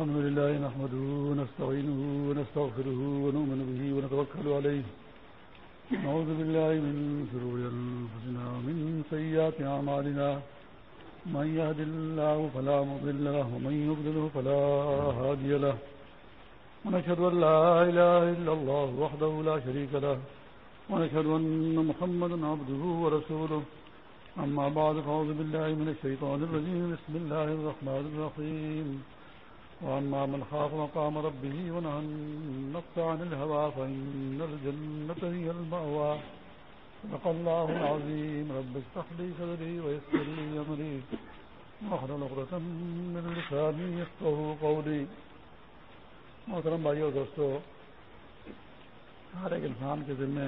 الحمد لله نحمده ونستعينه ونستغفره ونؤمن به ونتوكل عليه. نعوذ بالله من شرور أنفسنا ومن سيئات أعمالنا. من يهد الله فلا مضل له ومن يضلله فلا هادي له. ونشهد أن لا إله إلا الله وحده لا شريك له. ونشهد أن محمدا عبده ورسوله. أما بعد، فأعوذ بالله من الشيطان الرجيم. بسم الله الرحمن الرحيم. وأما من خاف مقام ربه ونهى النفس عن الهوى فإن الجنة هي المأوى. صدق الله العظيم. رب افتح لي صدري ويسر لي أمري. واحلل عقدة من لساني يفقهوا قولي. محترم بھائیو دوستو ہر ایک انسان کے ذمے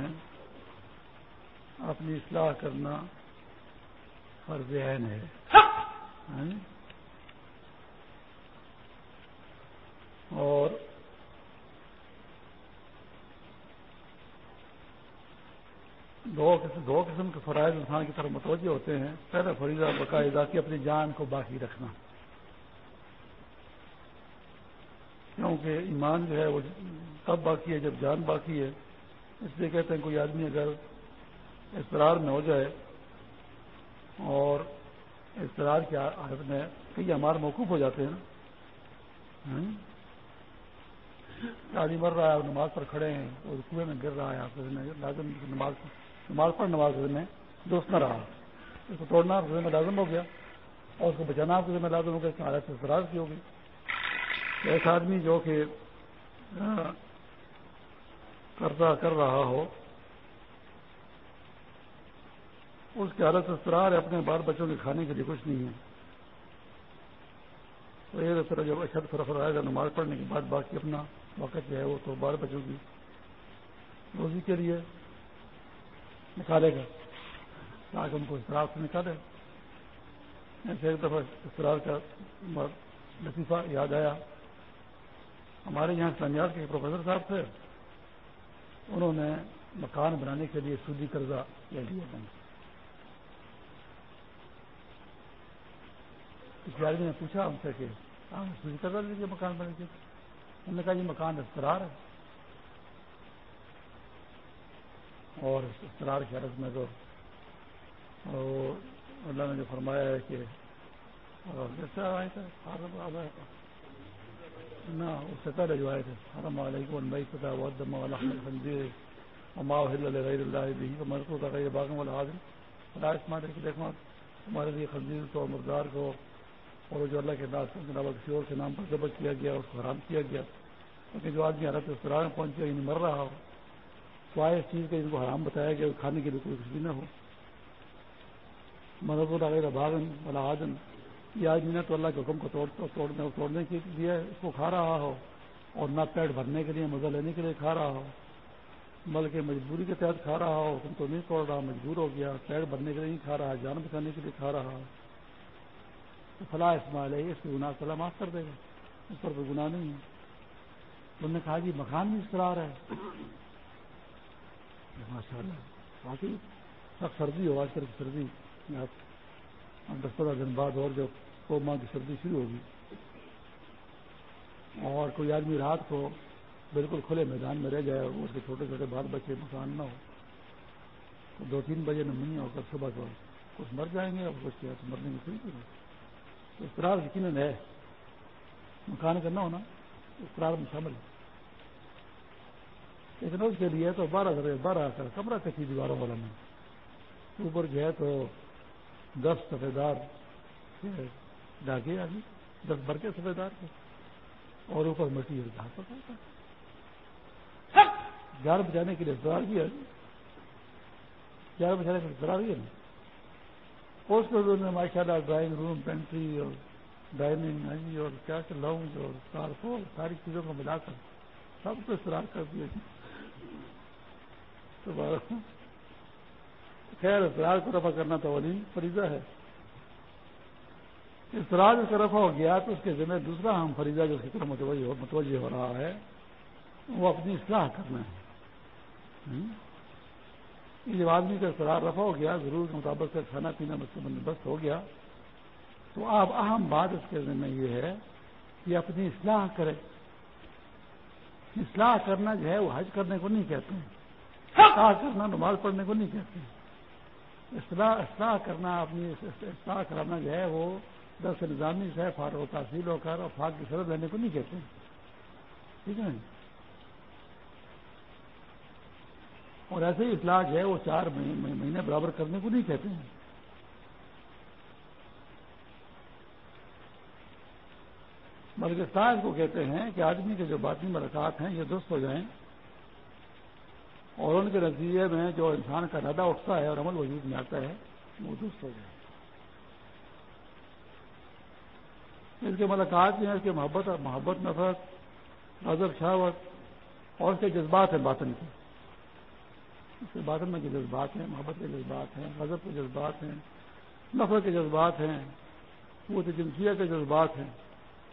اپنی اصلاح کرنا فرض عین ہے ہاں جی؟ اور دو قسم دو قسم کے فرائض انسان کی طرف متوجہ ہوتے ہیں۔ پہلا فریضہ باقاعدہ کی اپنی جان کو باقی رکھنا۔ کیونکہ ایمان جو ہے وہ تب باقی ہے جب جان باقی ہے۔ اس لیے کہتے ہیں کوئی آدمی اگر اضطرار میں ہو جائے اور اضطرار کی حالت میں کئی ہمارے موقف ہو جاتے ہیں آدمی مر رہا ہے اور نماز پر کھڑے ہیں اور کنویں میں گر رہا ہے آپ لازم نماز نماز پڑھ نماز میں دوست نہ رہا۔ اس کو توڑنا آپ میں لازم ہو گیا۔ اور اس کو بچانا آپ میں لازم ہو گیا کہ حالت سے اضطرار کی ہوگی۔ ایسا آدمی جو کہ کرتا کر رہا ہو، اس کی حالت استرار ہے، اپنے بال بچوں کے کھانے کے لیے کچھ نہیں ہے۔ تو یہ طرح جب اشد فرفر آئے گا نماز پڑھنے کے بعد، باقی اپنا وقت جو ہے وہ تو بال بچوں کی روزی کے لیے نکالے گا۔ تاکہ ان کو استرار سے نکالے۔ ایسے ایک دفعہ استرار کا لطیفہ یاد آیا۔ ہمارے یہاں اسلامیات کے پروفیسر صاحب تھے۔ انہوں نے مکان بنانے کے لیے سودی قرضہ لے لیا بینک کسی آدمی نے پوچھا ہم سے کہ ہاں سودی قرضہ لیجیے مکان بنانے کے انہوں نے کہا یہ مکان استرار ہے۔ اور استرار کی حالت میں تو اللہ نے جو فرمایا ہے کہ نہ، اس سے پہلے جو آئے تھے حرم علیکم بھائی پتا ودم والا خنزیر وما ہل غیر اللہ بھی مرکو کا غیر باغم والا حاضر خدا اسمار کہ دیکھو ہمارے لیے خنزیر کو مردار کو اور جو اللہ کے ناز کے علاوہ کسی اور کے نام پر ضبط کیا گیا اس کو حرام کیا گیا، کیونکہ جو آدمی حالت استرار میں پہنچ گیا یعنی مر رہا ہو، تو آئے اس چیز کا ان کو حرام بتایا گیا، کھانے کے لیے کوئی کچھ بھی نہ ہو۔ مرض اللہ باغن والا حاضن یہ آدمی نے تو اللہ کے حکم کو توڑنے توڑنے کے لیے اس کو کھا رہا ہو، اور نہ پیٹ بھرنے کے لیے، مزہ لینے کے لیے کھا رہا ہو، بلکہ مجبوری کے تحت کھا رہا ہو تم تو نہیں توڑ رہا، مجبور ہو گیا، پیٹ بھرنے کے لیے نہیں کھا رہا، جان بچانے کے لیے کھا رہا ہو۔ تو فلاح اسماعیل ہے، اس کی گناہ صلاح معاف کر دے گا۔ اس پر کوئی گناہ نہیں ہے۔ انہوں نے کہا جی مکان بھی استرار ہے۔ ماشاء اللہ باقی سخت سردی ہو آج کل کی سردی دس پندرہ دن بعد اور جب دو ماہ کی سردی شروع ہوگی اور کوئی آدمی رات کو بالکل کھلے میدان میں رہ جائے اور اس کے چھوٹے چھوٹے بال بچے مکان نہ ہو، تو دو تین بجے نمنی ہو کر صبح کو کچھ مر جائیں گے اور کچھ مرنے میں کوئی نہیں یقیناً ہے۔ مکان کا نہ ہونا استرار میں شامل ہے۔ لیکن اس کے لیے تو بارہ بارہ کمرہ کچی دیواروں والا میں اوپر جو ہے تو دس سفیدار ڈاکے آگے دس بھر کے سفیدار کے۔ اور اوپر مٹی اور گھاس پکڑتا گیار بچانے کے لیے سرار بھی ہے۔ گیار بچانے کے لیے سرار بھی ہے۔ نا اس میں ماشاء اللہ ڈرائنگ روم، پینٹری اور ڈائننگ اور کیا کہ لاؤنج اور کار ساری چیزوں کو ملا کر سب کو سرار کر دیا جی۔ خیر اسرار کو رفع کرنا تو ولی فریضہ ہے۔ اسرار اس کا رفع ہو گیا تو اس کے ذمہ دوسرا ہم فریضہ جو اس کی طرف متوجہ ہو رہا ہے، وہ اپنی اصلاح کرنا ہے۔ جب آدمی کا اسرار رفع ہو گیا ضرور کے مطابق سے کھانا پینا بندوبست ہو گیا۔ تو اب اہم بات اس کے ذمہ یہ ہے کہ اپنی اصلاح کرے۔ اصلاح کرنا جو ہے وہ حج کرنے کو نہیں کہتے ہیں۔ اصلاح کرنا نماز پڑھنے کو نہیں کہتے ہیں۔ اصلاح اصلاح کرنا اپنی اصلاح کرنا جو ہے وہ دس نظامی سے فارغ و تحصیل ہو کر اور فاق کی سرد لینے کو نہیں کہتے ہیں۔ ٹھیک ہے۔ اور ایسے ہی اصلاح ہے وہ چار مہینے برابر کرنے کو نہیں کہتے ہیں۔ بلکہ سائز کو کہتے ہیں کہ آدمی کے جو باطنی ملکات ہیں یہ درست ہو جائیں اور ان کے نتیجے میں جو انسان کا ردہ اٹھتا ہے اور عمل وجود میں آتا ہے، وہ درست ہو جائے اس کے ملاقات میں اس کے محبت محبت نفرت نظر شہوت اور اس کے جذبات ہیں باطن کے۔ اس کے باطن میں جو جذبات ہیں، محبت کے جذبات ہیں، غضب کے جذبات ہیں، نفرت کے جذبات ہیں، وہ جنسیہ کے جذبات ہیں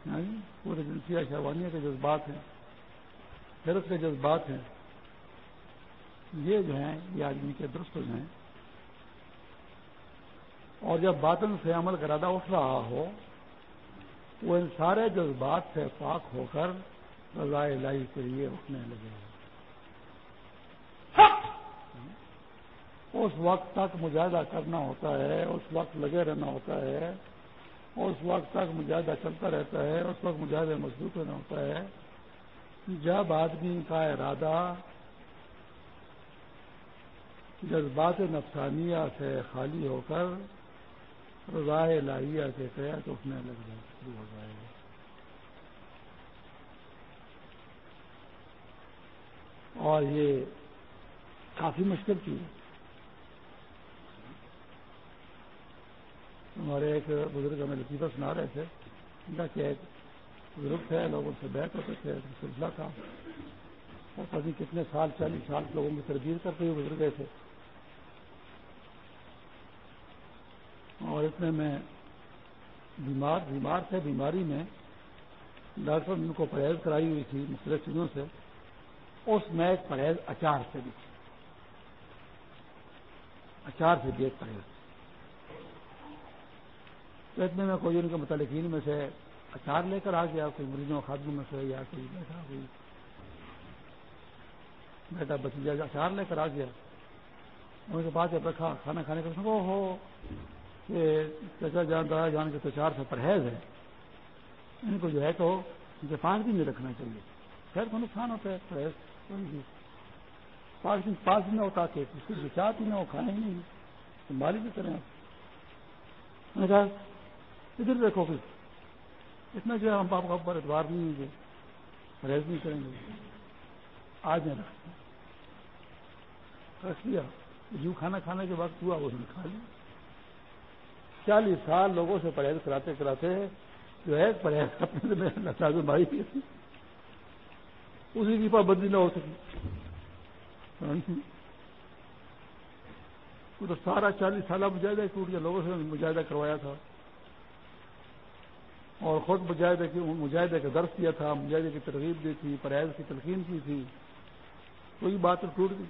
ہاں جی؟ پورے جنسیہ شہوانیہ کے جذبات ہیں، حیرت کے جذبات ہیں۔ یہ جو ہیں، یہ آدمی کے درست ہو جائیں اور جب باطن سے عمل کرادہ اٹھ رہا ہو، وہ ان سارے جذبات سے پاک ہو کر رضاء الہی کے لیے اٹھنے لگے۔ اس وقت تک مجاہدہ کرنا ہوتا ہے، اس وقت لگے رہنا ہوتا ہے، اس وقت تک مجاہدہ چلتا رہتا ہے، اس وقت مجاہدہ مضبوط ہونا ہوتا ہے۔ جب آدمی کا ارادہ جذبات نفسانیہ سے خالی ہو کر رضائے لاہیہ کے تحت اٹھنے لگ جائے، شروع ہو جائے گا۔ اور یہ کافی مشکل چیز ہے۔ ہمارے ایک بزرگ ہمیں لطیفہ سنا رہے تھے۔ ان کا کہ ایک بزرگ تھے لوگوں سے بیٹھ ہوتے تھے سلسلہ تھا۔ اور کبھی کتنے سال، چالیس سال لوگوں کی تربیت کرتے ہوئے گزر گئے تھے۔ اور اتنے میں بیمار بیمار تھے، بیماری میں ڈاکٹر نے ان کو پرہیز کرائی ہوئی تھی مختلف چیزوں سے۔ اس میں ایک پرہیز اچار سے بھی اچار سے بھی ایک پرہیز۔ تو اتنے میں کوئی ان کے متعلقین میں سے اچار لے کر آ گیا، کوئی مریضوں خادموں میں سے یا کوئی بیٹھا کوئی بیٹا بچی اچار لے کر آ گیا۔ ان کے پاس جب رکھا کھانا کھانے کا سو ہو کہ چچا جان، دادا جان کے تو چار سے پرہیز ہے ان کو جو ہے تو ان کے پانچ نہیں رکھنا چاہیے۔ خیر کو نقصان ہوتا ہے، پرہیز پانچ دن پانچ دن ہوتا کہ چار دن وہ کھانا ہی نہیں سنبھالی بھی کریں کہا ادھر دیکھو پھر۔ اتنا جو ہے ہم باپ کا اوپر اتوار نہیں ہوں گے پرہیز نہیں کریں گے۔ آج میں رکھ لیا۔ جو کھانا کھانے کے بعد ہوا وہ کھا لیا چالیس سال لوگوں سے پرہیز کراتے کراتے جو ہے پرہیز اپنے میں نساز بھائی اسی کی پابندی نہ ہو سکی۔ تو سارا چالیس سالہ مجاہدہ ٹوٹ گیا۔ لوگوں سے مجاہدہ کروایا تھا۔ اور خود مجاہدے کی مجاہدے کا درس کیا تھا مجاہدے کی ترغیب دی تھی پرہیز کی تلقین کی تھی۔ کوئی بات تو ٹوٹ گئی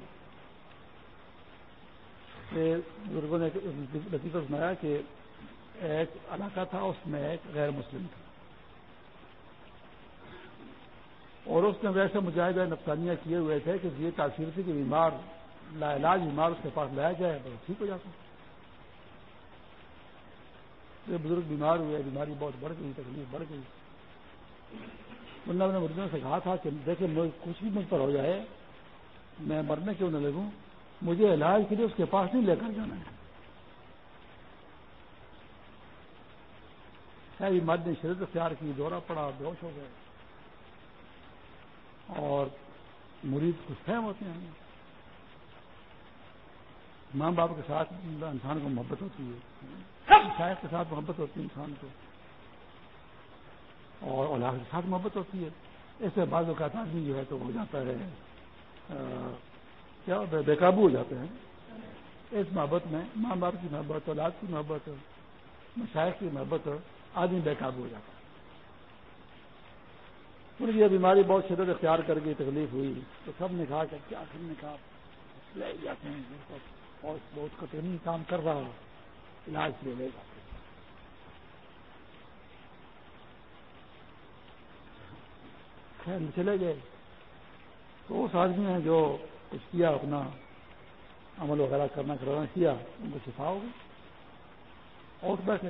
بزرگوں نے لطیفہ سنایا کہ ایک علاقہ تھا، اس میں ایک غیر مسلم تھا۔ اور اس نے ویسے مجاہدہ نفسانیاں کیے ہوئے تھے کہ یہ تاثیر تھی کہ بیمار، لا علاج بیمار اس کے پاس لایا جائے تو ٹھیک ہو جاتا۔ بزرگ بیمار ہوئے، بیماری بہت بڑھ گئی، تکلیف بڑھ گئی۔ انہوں نے مریضوں سے کہا تھا کہ دیکھیں کچھ بھی مجھ پر ہو جائے، میں مرنے کیوں نہ لگوں؟ مجھے علاج کے لیے اس کے پاس نہیں لے کر جانا ہے۔ مرد نے شرط اختیار کی، دورہ پڑا بہت ہو گئے۔ اور مریض کچھ فہم ہوتے ہیں۔ ماں باپ کے ساتھ انسان کو محبت ہوتی ہے۔ شاید کے ساتھ محبت ہوتی ہے انسان کو۔ اور اولاد کے ساتھ محبت ہوتی ہے۔ اس سے بعض اوقات آدمی جو ہے تو ہو جاتا ہے کیا بے قابو ہو جاتے ہیں۔ اس محبت میں ماں باپ کی محبت اولاد کی محبت مشاعر کی محبت آدمی بے قابو ہو جاتا ہے۔ پھر یہ بیماری بہت شدت اختیار کر گئی تکلیف ہوئی۔ تو سب نے کہا کہ کیا سب نے کہا؟ لے جاتے ہیں۔ اور بہت کٹنی کام کر رہا علاج لے لے۔ گا چلے گئے۔ تو اس آدمی نے جو کچھ کیا، اپنا عمل وغیرہ کرنا کرانا کیا؟ ان کو شفا ہوگی اور بیٹھے۔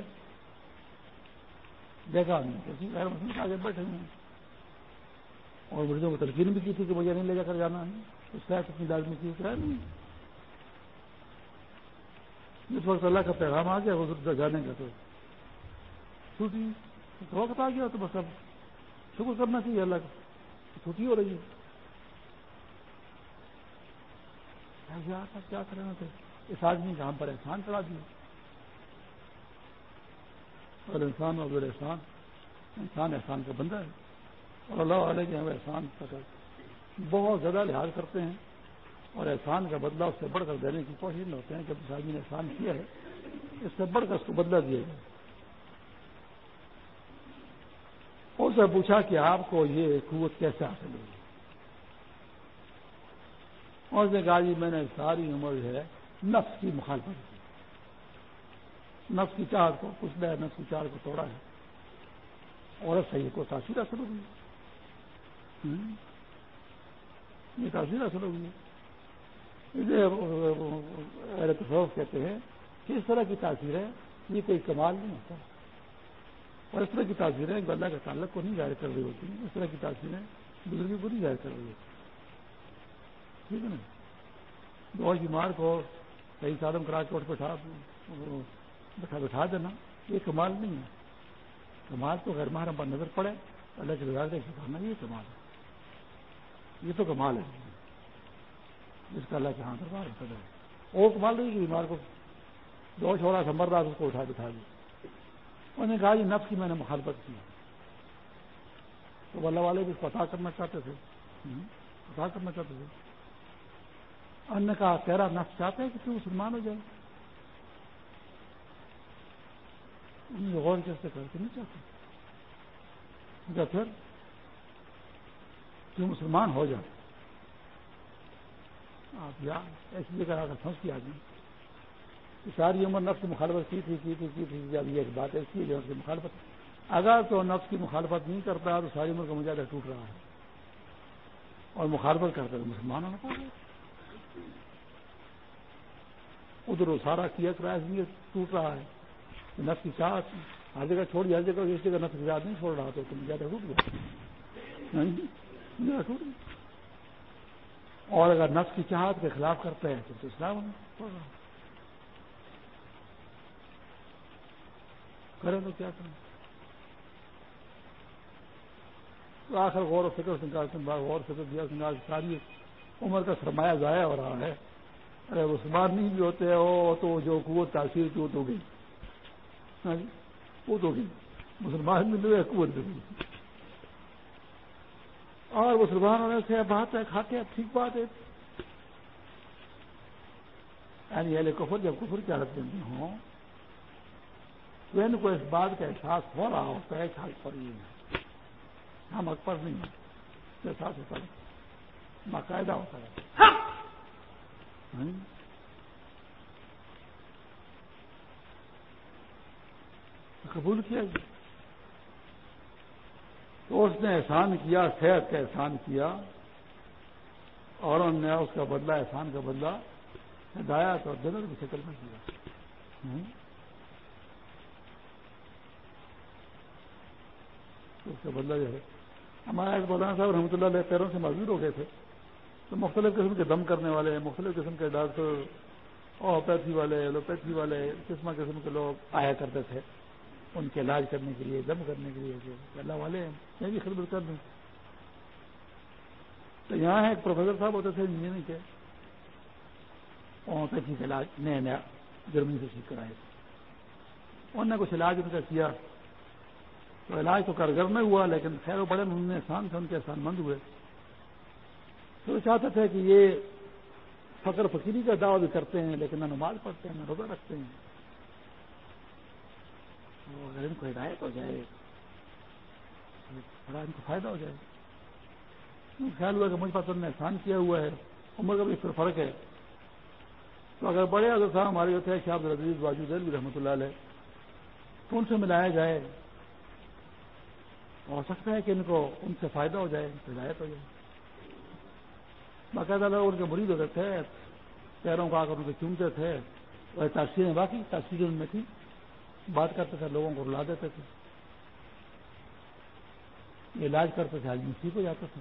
دیکھا غیر مسلم آگے بیٹھے ہوئے اور مریضوں کو تلقین بھی کی تھی کہ مجھے نہیں لے جا کر جانا ہے۔ اس کا کتنی لازمی کی۔ نہیں جس وقت اللہ کا پیغام آ گیا وہ جانے کا تو۔ چھوٹی وقت آ گیا تو بس اب شکر کرنا چاہیے اللہ کا۔ چھٹی ہو رہی ہے۔ کیا کریں تھے اس آدمی کا ہم پر احسان چڑھا دیا۔ اور انسان اور احسان، انسان احسان کا بندہ ہے۔ اور اللہ علیہ کے ہم احسان کا بہت زیادہ لحاظ کرتے ہیں۔ اور احسان کا بدلہ اس سے بڑھ کر دینے کی کوشش میں ہوتے ہیں کہ اس آدمی نے احسان کیا ہے، اس سے بڑھ کر اس کو بدلہ دیا جائے۔ اس سے پوچھا کہ آپ کو یہ قوت کیسے حاصل ہوئی؟ اور اس نے کہا جی میں نے ساری عمر جو ہے نفس کی مخالفت کی۔ نفس کی چار کو کچھ لیا نفس کی چار کو توڑا ہے۔ اور صحیح کو تاثیر اثر ہوگی یہ تاثیر اثر ہوگی تصوف کہتے ہیں کہ اس طرح کی تاثیر ہے یہ کوئی کمال نہیں ہوتا۔ اور اس طرح کی تاثیریں اللہ کے تعلق کو نہیں ظاہر کر رہی ہوتی، اس طرح کی تاثیریں بزرگی کو نہیں ظاہر کر رہی ہوتی۔ ٹھیک ہے نا؟ دو بیمار کو صحیح سالم کرا کے بٹھا بٹھا بٹھا دینا، یہ کمال نہیں ہے۔ کمال تو غیر محرم پر نظر پڑے، اللہ کے رضا سکھانا یہ کمال ہے۔ یہ تو کمال ہے۔ جس کا اللہ کے ہاں دربار ہوتا ہے۔ وہ کمال نہیں کہ بیمار کو دو چھوڑا سمبر رات اس کو اٹھا بٹھا دی انہوں نے کہا یہ نفس کی میں نے مخالفت کی تو اللہ والے بھی اس کو عطا کرنا چاہتے تھے۔ عطا کرنا چاہتے تھے۔ انہوں نے کہا، تیرا نفس چاہتے ہیں کہ تو مسلمان ہو جائے۔ غور کیسے کر کے نہیں چاہتے پھر تو مسلمان ہو جائے آپ یار ایسی جگہ پھنس کی آدمی ساری عمر نفس کی مخالفت کی تھی کی تھی کی تھی، جب یہ ایک بات ایسی ہے اس کی مخالفت اگر تو نفس کی مخالفت نہیں کرتا تو ساری عمر کا مجاہدہ ٹوٹ رہا ہے۔ اور مخالفت کرتا تو مسلمان ہونا پڑا ادھر سارا کیا کرایہ ٹوٹ رہا ہے۔ نفس کی چاہت ہر جگہ چھوڑی ہر جگہ اس جگہ نفس کی چاہت نہیں چھوڑ رہا تو تم زیادہ ٹوٹ گیا۔ ٹوٹ گیا۔ اور اگر نفس کی چاہت کے خلاف کرتے ہیں تو اسلام پڑ رہا کریں تو کیا کریں۔ تو آخر غور و فکر سنگھال غور فکر دیا سنگھال ساری عمر کا سرمایہ ضائع ہو رہا ہے۔ ارے عثمان نہیں بھی ہوتے ہو تو جو قوت تاثیر کی وہ تو گئی۔ ہاں جی؟ وہ تو گئی۔ مسلمان بھی لوگ قوت بھی۔ گئی اور مسلمان ہونے سے بات ہے کھاتے ہیں ٹھیک بات ہے۔ یعنی اہل کفر جب کفر کی حالت میں ہوں تو ان کو اس بات کا احساس ہو رہا ہوتا ہے حال پر یہ ہے ہم اکبر نہیں ہیں۔ احساس ہوتا ہے۔ باقاعدہ ہوتا ہے؟ قبول کیا جی تو اس نے احسان کیا، صحت کا احسان کیا اور انہوں نے اس کا بدلہ، احسان کا بدلہ ہدایات اور جنرل کی شکل میں کیا۔ اس کا بدلہ جو ہے ہمارے مولانا صاحب رحمۃ اللہ علیہ پیروں سے معذور ہو گئے تھے۔ تو مختلف قسم کے دم کرنے والے، مختلف قسم کے ڈاکٹر، اوپیتھی والے، ایلوپیتھی والے قسم قسم کے لوگ آیا کرتے تھے۔ ان کے علاج کرنے کے لیے، دم کرنے کے لیے اللہ والے ہیں، میں بھی خدمت کر دوں۔ تو یہاں ہے ایک پروفیسر صاحب ہوتے تھے انجینئرنگ کے۔ اوپیتھی کا علاج، نیا نیا جرمنی سے سیکھ کر آئے۔ تھے انہوں نے کچھ علاج ان کا کیا۔ تو علاج تو کارگر نہیں ہوا، لیکن خیر و بڑے انہوں نے احسان سے ان کے احسان مند ہوئے۔ تو وہ چاہتے تھے کہ یہ فقر فقیری کا دعوی کرتے ہیں، لیکن نہ نماز پڑھتے ہیں، نہ روزہ رکھتے ہیں۔ اگر ان کو ہدایت ہو جائے، بڑا ان کو فائدہ ہو جائے۔ خیال ہوا کہ مجھ پر نے احسان کیا ہوا ہے، عمر کا بھی اس پر فرق ہے۔ تو اگر بڑے اگر صاحب ہمارے جو تھے، شاہ عزیز واجود بھی رحمۃ اللہ علیہ، تو ان سے ملایا جائے۔ ہو سکتا ہے کہ ان کو ان سے فائدہ ہو جائے ہدایت ہو جائے۔ باقاعدہ لوگ ان کے مرید ہوتے تھے، پیروں کو آ کر ان کے چومتے تھے وہ تاثیریں باقی، تاثیریں ان میں تھی بات کرتے تھے، لوگوں کو رلا دیتے تھے۔ علاج کرتے تھے آدمی ٹھیک ہو جاتا تھا۔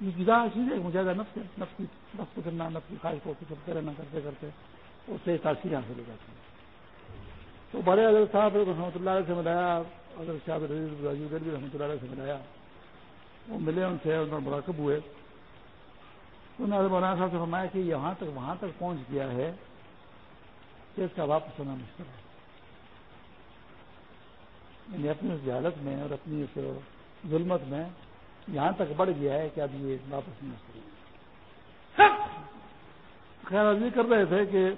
یہ جدا چیز ہے مجھے نفس نفس کی نفس کرنا نفس کی خواہش کو کرتے رہنا کرتے کرتے اس سے تاثیر حاصل ہو جاتی ہے تو بڑے حضرت صاحب رحمۃ اللہ علیہ سے ملایا، حضرت صاحب رحمۃ اللہ علیہ سے ملایا۔ وہ ملے ان سے ان مراقب ہوئے۔ مولانا صاحب سے فرمایا کہ یہاں تک وہاں تک پہنچ گیا ہے کہ اس کا واپس ہونا مشکل ہے۔ یعنی اپنی اس حالت میں اور اپنی اس ظلمت میں یہاں تک بڑھ گیا ہے کہ اب یہ واپس نہیں ہو خیر یہ کر رہے تھے کہ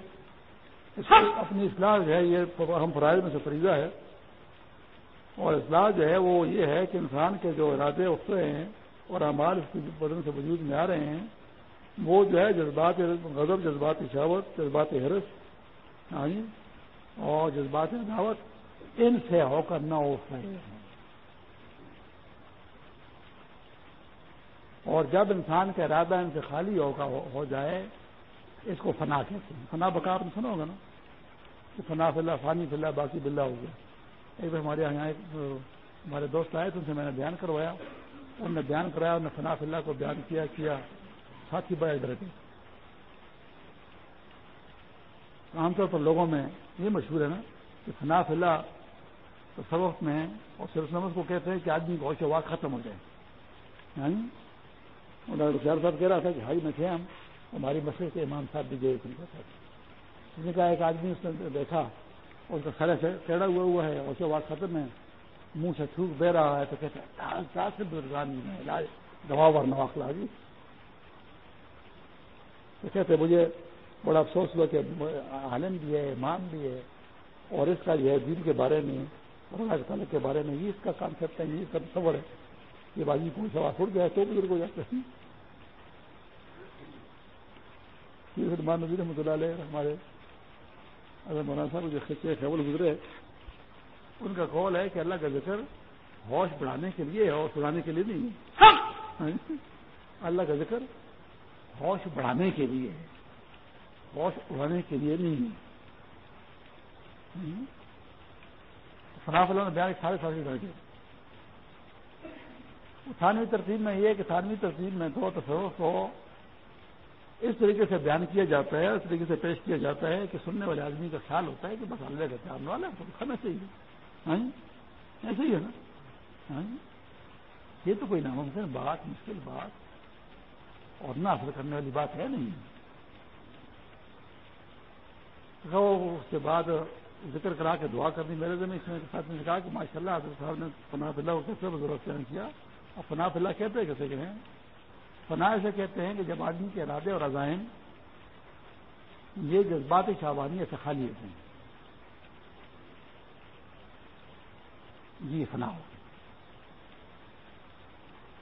اپنی اصلاح جو ہے یہ ہم فرائض میں سے فریضہ ہے۔ اور اصلاح جو ہے وہ یہ ہے کہ انسان کے جو ارادے اٹھ رہے ہیں اور امال اس کی بدن سے وجود میں آ رہے ہیں وہ جو ہے جذبات غضب، جذبات شاوت جذبات حرس اور جذبات دعوت، ان سے ہو کر نہ اٹھ رہے ہیں اور جب انسان کا ارادہ ان سے خالی ہوگا، ہو جائے، اس کو فنا کہتے ہیں۔ فنا بکا آپ نے سنا ہوگا نا؟ کہ فنا فلّہ فانی فلّہ باقی بلّہ ہو گیا۔ ایک بار ہمارے یہاں ایک، ہمارے دوست آئے تھے ان سے میں نے بیان کروایا۔ انہوں نے بیان کرایا انہوں نے فنا فلّہ کو بیان کیا کیا۔ ساتھی بڑے ڈر گئے عام طور پر لوگوں میں یہ مشہور ہے نا کہ فنا فلّہ تو سبق میں اور صرف نمس کو کہتے ہیں کہ آدمی کو واق ختم ہو جائے۔ یعنی ڈاکٹر خیال صاحب کہہ رہا تھا کہ ہائی میں تھے ہم، ہماری مسئلے کے امام صاحب بھی گئے تھے۔ اس نے کہا ایک آدمی اس نے دیکھا اس کا سرے سے ٹیڑا ہوا ہوا ہے اسے بات ختم ہے، منہ سے تھوک بہ رہا ہے تو کہتے ہیں علاج دوا ور نواخلا جی تو کہتے مجھے بڑا افسوس ہوا کہ عالم بھی ہے امام بھی ہے اور اس کا جو ہے دین کے بارے میں اور تعالیٰ کے بارے میں یہ اس کا کانسیپٹ ہے یہ کا تصور ہے۔ کہ بازی کوئی سوا چھوڑ گیا تو بزرگ ہو جاتے ہیں مان نظیر رحمۃ اللہ علیہ ہمارے اگر مولانا صاحب جو خچے خیبل گزرے ان کا قول ہے کہ اللہ کا ذکر ہوش بڑھانے کے لیے ہوش بڑھانے کے لیے نہیں ہے۔ اللہ کا ذکر ہوش بڑھانے کے لیے ہے۔ ہوش اڑانے کے لیے نہیں ہے۔ فلاح اللہ نے بیان سارے سارے کر کے۔ تھانوی ترتیب میں یہ کہ تھانوی ترتیب میں دو تصور کو اس طریقے سے بیان کیا جاتا ہے، اس طریقے سے پیش کیا جاتا ہے کہ سننے والے آدمی کا خیال ہوتا ہے کہ بس اللہ کا پیار والا ہے تو کھانا چاہیے ایسے ہی ہے نا۔ یہ تو کوئی ناممکن بات، مشکل بات۔ اور نہ اثر کرنے والی بات ہے نہیں۔ اس کے بعد ذکر کرا کے دعا کرنی میرے زمین اس کے ساتھ نے کہا کہ ماشاء اللہ حضرت صاحب نے پناہ اللہ کو کیسے ضرورت بیان کیا۔ اور پناہ اللہ کہتے ہیں کیسے کہ فنا ایسے کہتے ہیں کہ جب آدمی کے ارادے اور عزائم، یہ جذبات شاہبانی ایسے خالی ہوتے ہیں۔ جی فنا ہو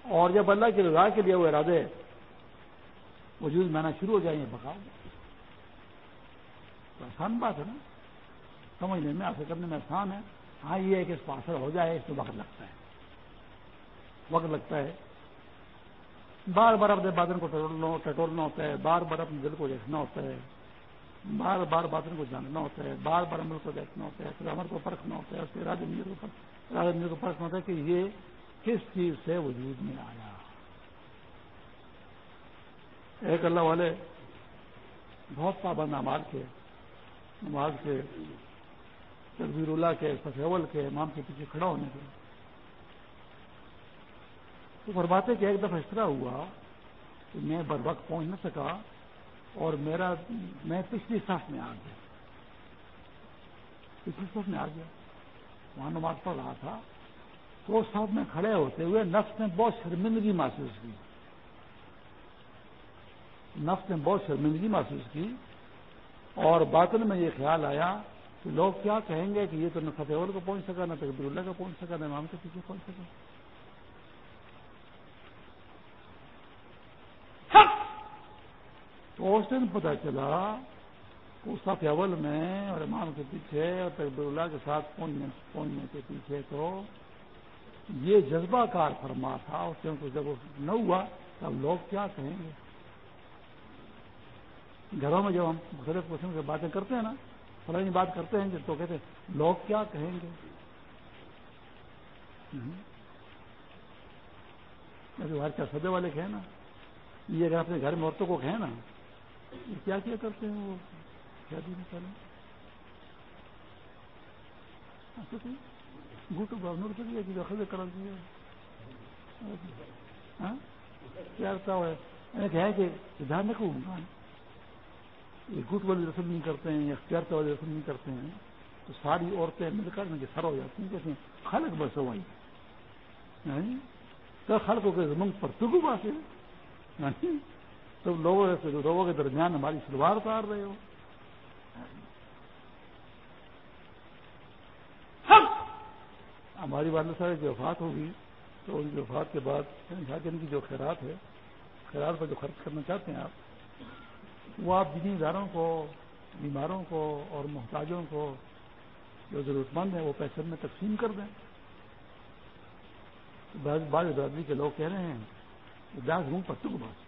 اور جب اللہ کی رضا کے لیے وہ ارادے وجود میں آنا شروع ہو جائیں بکاؤ تو آسان بات ہے نا۔ سمجھنے میں آسر کرنے میں آسان ہے۔ ہاں یہ ہے کہ اس کو اثر ہو جائے، اس میں وقت لگتا ہے۔ وقت لگتا ہے۔ بار بار اپنے بادن کو ٹٹولنا ہوتا ہے۔ بار بار اپنے دل کو دیکھنا ہوتا ہے۔ بار بار بادن کو جاننا ہوتا ہے۔ بار بار عمل کو دیکھنا ہوتا ہے۔ پھر عمل کو پرکھنا ہوتا ہے۔ اس کے کو پرکھنا ہوتا ہے کہ یہ کس چیز سے وجود میں آیا۔ ایک اللہ والے، بہت پابند نماز کے نماز کے تقبیر اللہ کے سفیول کے، امام کے پیچھے کھڑا ہونے کے۔ تو فرماتے کہ ایک دفعہ اس طرح ہوا کہ میں بر وقت پہنچ نہ سکا اور میرا، میں پچھلی صف میں آ گیا۔ پچھلی صف میں آ گیا۔ وہاں نماز پڑھ رہا تھا۔ تو صاحب میں کھڑے ہوتے ہوئے نفس نے بہت شرمندگی محسوس کی نفس نے بہت شرمندگی محسوس کی اور باطن میں یہ خیال آیا کہ لوگ کیا کہیں گے کہ یہ تو نہ فتح کو پہنچ سکا، نہ تقبیر اللہ کا پہنچ سکا، نہ امام کے پیچھے پہنچ سکا۔ تو اس دن پتا چلا صف اول میں اور امام کے پیچھے اور تقبر اللہ کے ساتھ پہنچنے کے پیچھے تو یہ جذبہ کار فرما تھا، اس کو جب نہ ہوا، تب لوگ کیا کہیں گے؟ گھروں میں جب ہم مختلف قسم سے باتیں کرتے ہیں نا، فلانی بات کرتے ہیں تو کہتے ہیں، لوگ کیا کہیں گے؟ ہر کیا سدے والے کہیں نا۔ یہ اگر اپنے گھر میں عورتوں کو کہیں نا، یہ کیا کیا کرتے ہیں وہ؟ شادی میں پہلے؟ گوٹو گورنر سے بھی دخل کر دیا کیا ہے؟ کہ ہاں؟ دھیان رکھوں یہ گٹ والی رسم نہیں کرتے ہیں یا اختیار والی رسم نہیں کرتے ہیں، تو ساری عورتیں مل کر ان کے سر ہو جاتی ہیں، کہتے ہیں خالق بس ہوائی تو یعنی خلقوں کے زمین پر تگو بات ہے تو لوگوں سے لوگوں کے درمیان ہماری سلوار اتار رہے ہو۔ ہماری والد صاحب کی وفات ہوگی، تو ان کی وفات کے بعد یعنی ان کی جو خیرات ہے، خیرات پر جو خرچ کرنا چاہتے ہیں آپ وہ آپ دینی اداروں کو، بیماروں کو اور محتاجوں کو جو ضرورت مند ہیں، وہ پیسے میں تقسیم کر دیں۔ بعض برادری کے لوگ کہہ رہے ہیں کہ داس ہوں پتوں کو بات۔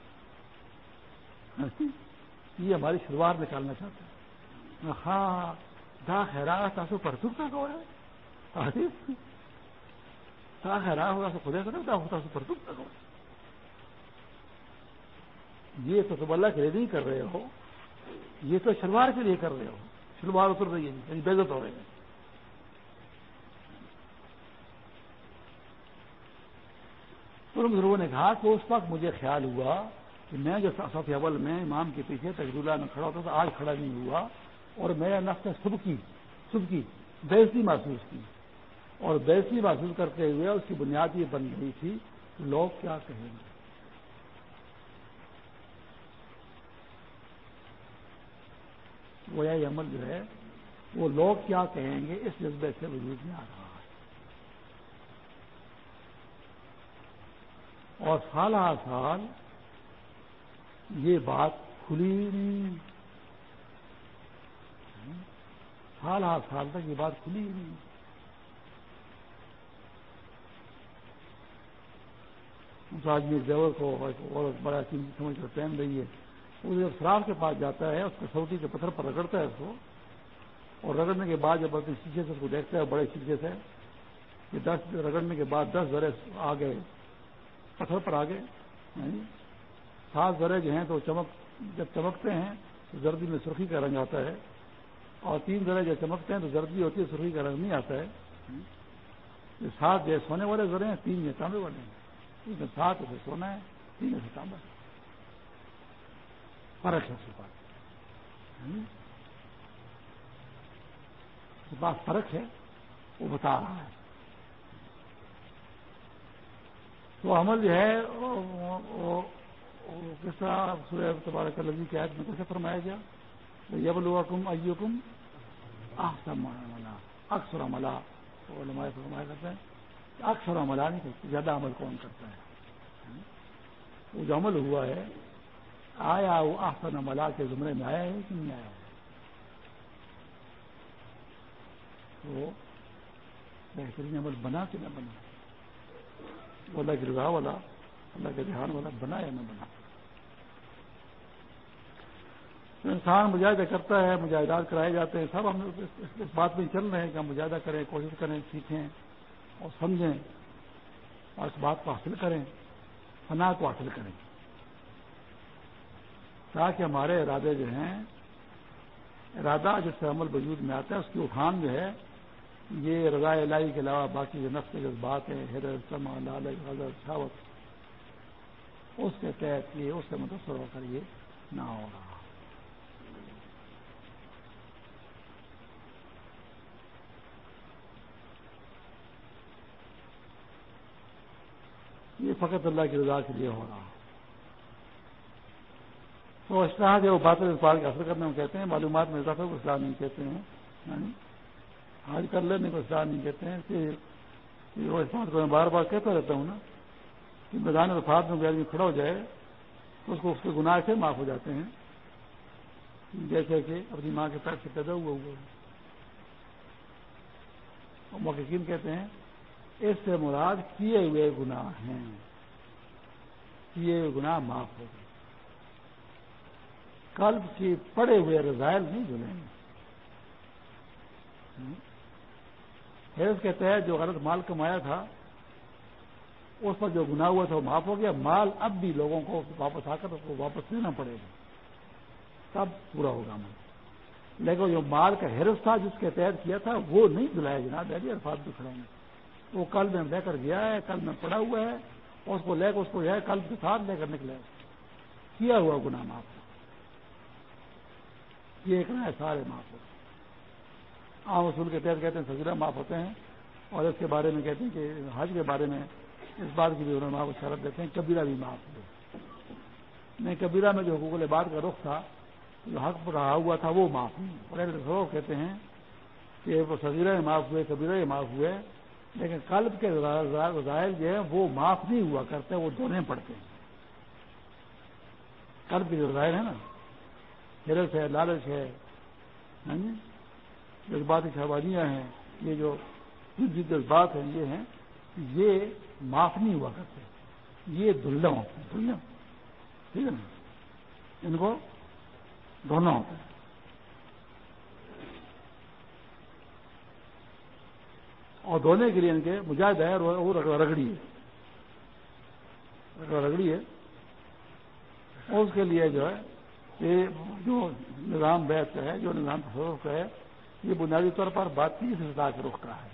یہ ہماری شلوار نکالنا چاہتے ہیں۔ ہاں دا خیرا تاسو پرتوک تک ہو رہا ہے؟ خیرا ہوگا تو خدا کرتا ہوتا سو پرتوک تک ہے؟ یہ تو تم اللہ کے لیے نہیں کر رہے ہو، یہ تو شلوار کے لیے کر رہے ہو۔ شلوار اتر رہی ہے یعنی بےزت ہو رہے ہیں نے کہا کہ اس وقت مجھے خیال ہوا کہ میں جو سفی اول میں امام کے پیچھے تجربہ میں کھڑا ہوتا تھا، آج کھڑا نہیں ہوا۔ اور میرا نفس نے صبح کی صبح کی بےزتی محسوس کی۔ اور بےزتی محسوس کرتے ہوئے اس کی بنیاد یہ بن گئی تھی، لوگ کیا کہیں گے؟ گویا یہ عمل جو ہے، وہ لوگ کیا کہیں گے؟ اس جذبے سے وجود میں آ رہا ہے۔ اور سال ہر سال یہ بات کھلی نہیں۔ سال ہر سال تک یہ بات کھلی نہیں۔ اس آدمی ڈرائیور کو اور بڑا قیمتی سمجھ کر پہن رہی ہے۔ وہ جب شراب کے پاس جاتا ہے، اس کو کے پتھر پر رگڑتا ہے اس کو، اور رگڑنے کے بعد جب اپنے شیشے سے اس کو دیکھتا ہے بڑے شیشے سے کہ دس رگڑنے کے بعد دس زرے آ گئے پتھر پر آ گئے یعنی سات زرے جو ہیں تو چمک، جب چمکتے ہیں تو زردی میں سرخی کا رنگ آتا ہے، اور تین زرے جب چمکتے ہیں تو زردی ہوتی ہے، سرخی کا رنگ نہیں آتا ہے۔ سات جو سونے والے زرے ہیں، تین یہ تانبے والے ہیں۔ سات اسے سونا ہے، تین اسے تانبا ہے۔ فرق ہے۔ اس کے پاس فرق ہے، وہ بتا رہا ہے۔ تو عمل جو ہے کس طرح سورہ تبارک لذی کی عید میں کیسے فرمایا گیا؟ یب الحکم ایکم آسم ملا اکثر عملہ علماء فرمایا کرتے ہیں اکثر عملہ نہیں کرتے زیادہ عمل کون کرتا ہے؟ وہ جو عمل ہوا ہے آیا وہ آسن ملا کے زمرے میں آیا ہے کہ نہیں آیا تو بہترین عمل بنا کہ نہ بنا؟ وہ اللہ کی رضا والا اللہ کے دھیان والا بنا یا نہ بنا؟ انسان مجاہدہ کرتا ہے، مجاہدات کرائے جاتے ہیں، سب ہم اس بات میں چل رہے ہیں کہ ہم مجاہدہ کریں، کوشش کریں، سیکھیں اور سمجھیں اور اس بات کو حاصل کریں، فنا کو حاصل کریں۔ تاکہ ہمارے ارادے جو ہیں، ارادہ جس سے عمل وجود میں آتا ہے، اس کی اٹھان جو ہے، یہ رضا الہی کے علاوہ باقی جو نفس جذبات ہیں حیرت سما لال، حضرت اس کے تحت یہ، اس سے متاثر ہو کر یہ نہ ہو رہا۔ یہ فقط اللہ کی رضا کے لیے ہو رہا۔ تو اس طرح جو باتیں اس بات کا اثر کرنے میں کہتے ہیں، معلومات میں اضافہ کو اصلاح نہیں کہتے ہیں یعنی آج کر لینے کو اصلاح نہیں کہتے ہیں کہ وہ اس بات کو میں بار بار کہتا رہتا ہوں نا کہ میدان وفات میں آدمی کھڑا ہو جائے، تو اس کو اس کے گناہ سے معاف ہو جاتے ہیں۔ جیسے کہ اپنی ماں کے پیٹ سے پیدا ہوا ہوا اور محققین کہتے ہیں، اس سے مراد کیے ہوئے گناہ ہیں۔ کیے ہوئے گناہ معاف ہو گئے۔ قلب کی پڑے ہوئے رضائل نہیں جلیں۔ گے حیرت کے تحت جو غلط مال کمایا تھا، اس پر جو گناہ ہوا تھا وہ معاف ہو گیا۔ مال اب بھی لوگوں کو واپس آ کر اس کو واپس لینا پڑے گا۔ تب پورا ہوگا مال لیکن جو مال کا حرص تھا جس کے تحت کیا تھا، وہ نہیں دلایا جناب۔ جی، ابھی الفاظ بھی کھڑے ہیں۔ وہ کل میں لے کر گیا ہے کل میں پڑا ہوا ہے۔ اور اس کو لے کر اس کو جو ہے کل کے ساتھ لے کر نکلے کیا ہوا گناہ معاف؟ یہ ایک نہ سارے معاف ہوتے ہیں۔ عام اصول کے تحت کہتے ہیں سزیرہ معاف ہوتے ہیں اور اس کے بارے میں کہتے ہیں کہ حج کے بارے میں اس بات کی بھی انہوں نے شرط دیتے ہیں، کبیرہ بھی معاف ہوئے نہیں، کبیرہ میں جو حقوق العباد کا رخ تھا، جو حق رہا ہوا تھا، وہ معاف نہیں۔ اور کہتے ہیں کہ وہ سزیرہ معاف ہوئے، کبیرہ معاف ہوئے، لیکن قلب کے رضائل جو ہیں وہ معاف نہیں ہوا کرتے، وہ دونے پڑتے ہیں۔ قلب کے جو رضائل ہیں نا ہرس ہے لالچ ہے۔ ہاں جی؟ جذبات شہبانیاں ہیں۔ یہ جو جذبات ہیں، یہ ہیں۔ یہ معاف نہیں ہوا کرتے۔ یہ دلم ہوتے ہیں دلم ٹھیک ہے نا؟ ان کو دھونا ہوتا ہے۔ اور دھونے کے لیے ان کے مجاہد ہے وہ رگڑی ہے۔ رگڑی ہے۔ اور اس کے لیے جو ہے یہ جو نظام بیت کا ہے، جو نظام تصوف کا ہے، یہ بنیادی طور پر بات کی اس اصلاح کے رخ کا ہے۔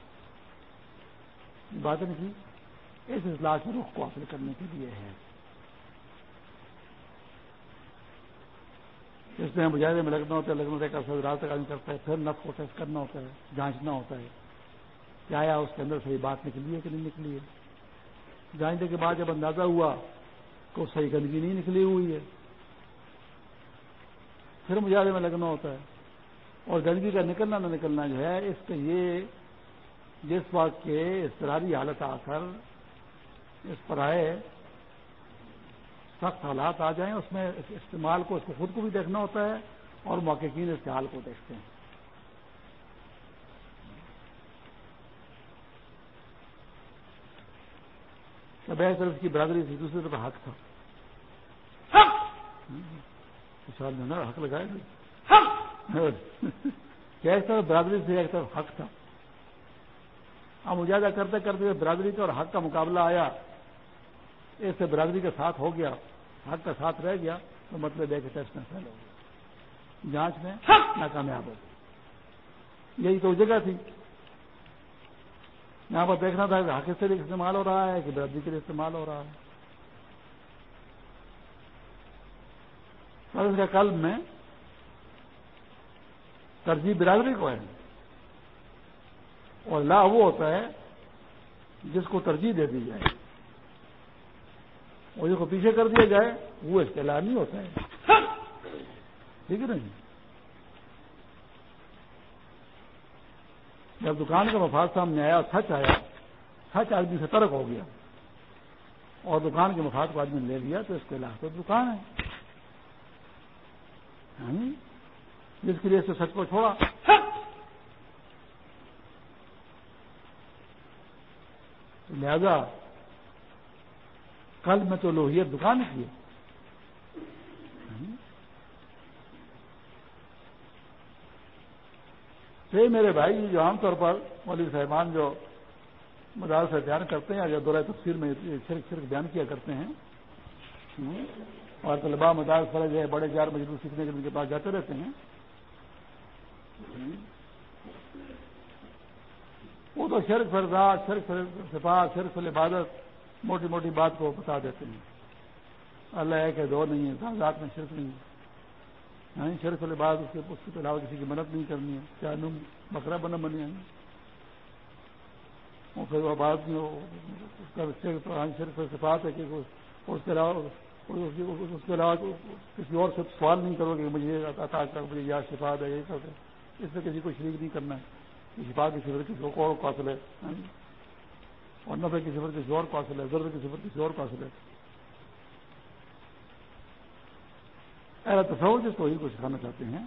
بات نہیں کی جی، اس اصلاح کے رخ کو حاصل کرنے کے لیے ہے۔ اس میں مجاہدے میں لگنا ہوتا ہے، لگنا ہوتا ہے رات تک آدمی کرتا ہے، پھر نف کو ٹیسٹ کرنا ہوتا ہے، جانچنا ہوتا ہے۔ کہ آیا اس کے اندر صحیح بات نکلی ہے کہ نہیں نکلی ہے؟ جانچنے کے بعد جب اندازہ ہوا تو صحیح گندگی نہیں نکلی ہوئی ہے پھر مجاہدے میں لگنا ہوتا ہے۔ اور گندگی کا نکلنا نہ نکلنا جو ہے اس کے یہ جس وقت کے استراری حالت آ کر اس پر آئے سخت حالات آ جائیں اس میں استعمال کو اس کو خود کو بھی دیکھنا ہوتا ہے اور موقعین اس کے حال کو دیکھتے ہیں۔ طرف کی برادری تھی دوسری طرف حق تھا۔ حق لگائے ایک طرف برادری سے ایک طرف حق تھا۔ ہم اجازہ کرتے کرتے ہوئے برادری کا اور حق کا مقابلہ آیا۔ اس سے برادری کا ساتھ ہو گیا۔ حق کا ساتھ رہ گیا۔ تو مطلب ہے کہ ٹیسٹ میں فیل ہو گیا۔ جانچ میں ناکامیاب ہو گئی یہی تو جگہ تھی۔ یہاں پر دیکھنا تھا کہ حق سے استعمال ہو رہا ہے کہ برادری کے لیے استعمال ہو رہا ہے۔ اور اس کا قلب میں ترجیح برادری کو ہے۔ اور لا وہ ہوتا ہے جس کو ترجیح دے دی جائے۔ اور جس کو پیچھے کر دیا جائے، وہ اس کے لا نہیں ہوتا ہے۔ ٹھیک ہے نا جی؟ جب دکان کا مفاد سامنے آیا، سچ آیا، سچ آدمی سے ترک ہو گیا۔ اور دکان کے مفاد کو آدمی لے لیا تو اس کے علاوہ تو دکان ہے۔ جس کے لیے اس سچ کو چھوڑا۔ لہذا کل میں تو لوہیت دکان کی ہے۔ میرے بھائی جو عام طور پر مولوی صاحبان جو مدار سے بیان کرتے ہیں یا دورہ تفصیل میں شرک شرک بیان کیا کرتے ہیں۔ اور طلبا مدارس پر جو ہے بڑے چار مجبور سیکھنے کے ان کے پاس جاتے رہتے ہیں۔ وہ تو شرک فرضات شرک صفات شرک عبادت، موٹی موٹی بات کو بتا دیتے ہیں۔ اللہ ہے کہ دو نہیں ہے کاغذات میں شرک نہیں ہے۔ یعنی شرک الباد اس کے علاوہ کسی کی مدد نہیں کرنی ہے۔ کیا نم، بکرا بنا بنی ہے۔ وہ پھر وہ بات میں اس کا شرک صفات ہے کہ اس کے علاوہ اس کے علاوہ کسی اور سے سوال نہیں کرو کہ مجھے عطا کر مجھے یا شفا ہے یہی کر دے اس میں کسی کو شریک نہیں کرنا ہے۔ شفا کی صفر کسی اور کو حاصل ہے۔ اور نفے کی صفر کسی اور کو حاصل ہے ضرورت کی صفر کسی اور کو حاصل ہے۔ ایسا تصور جس توحید کو سکھانا چاہتے ہیں،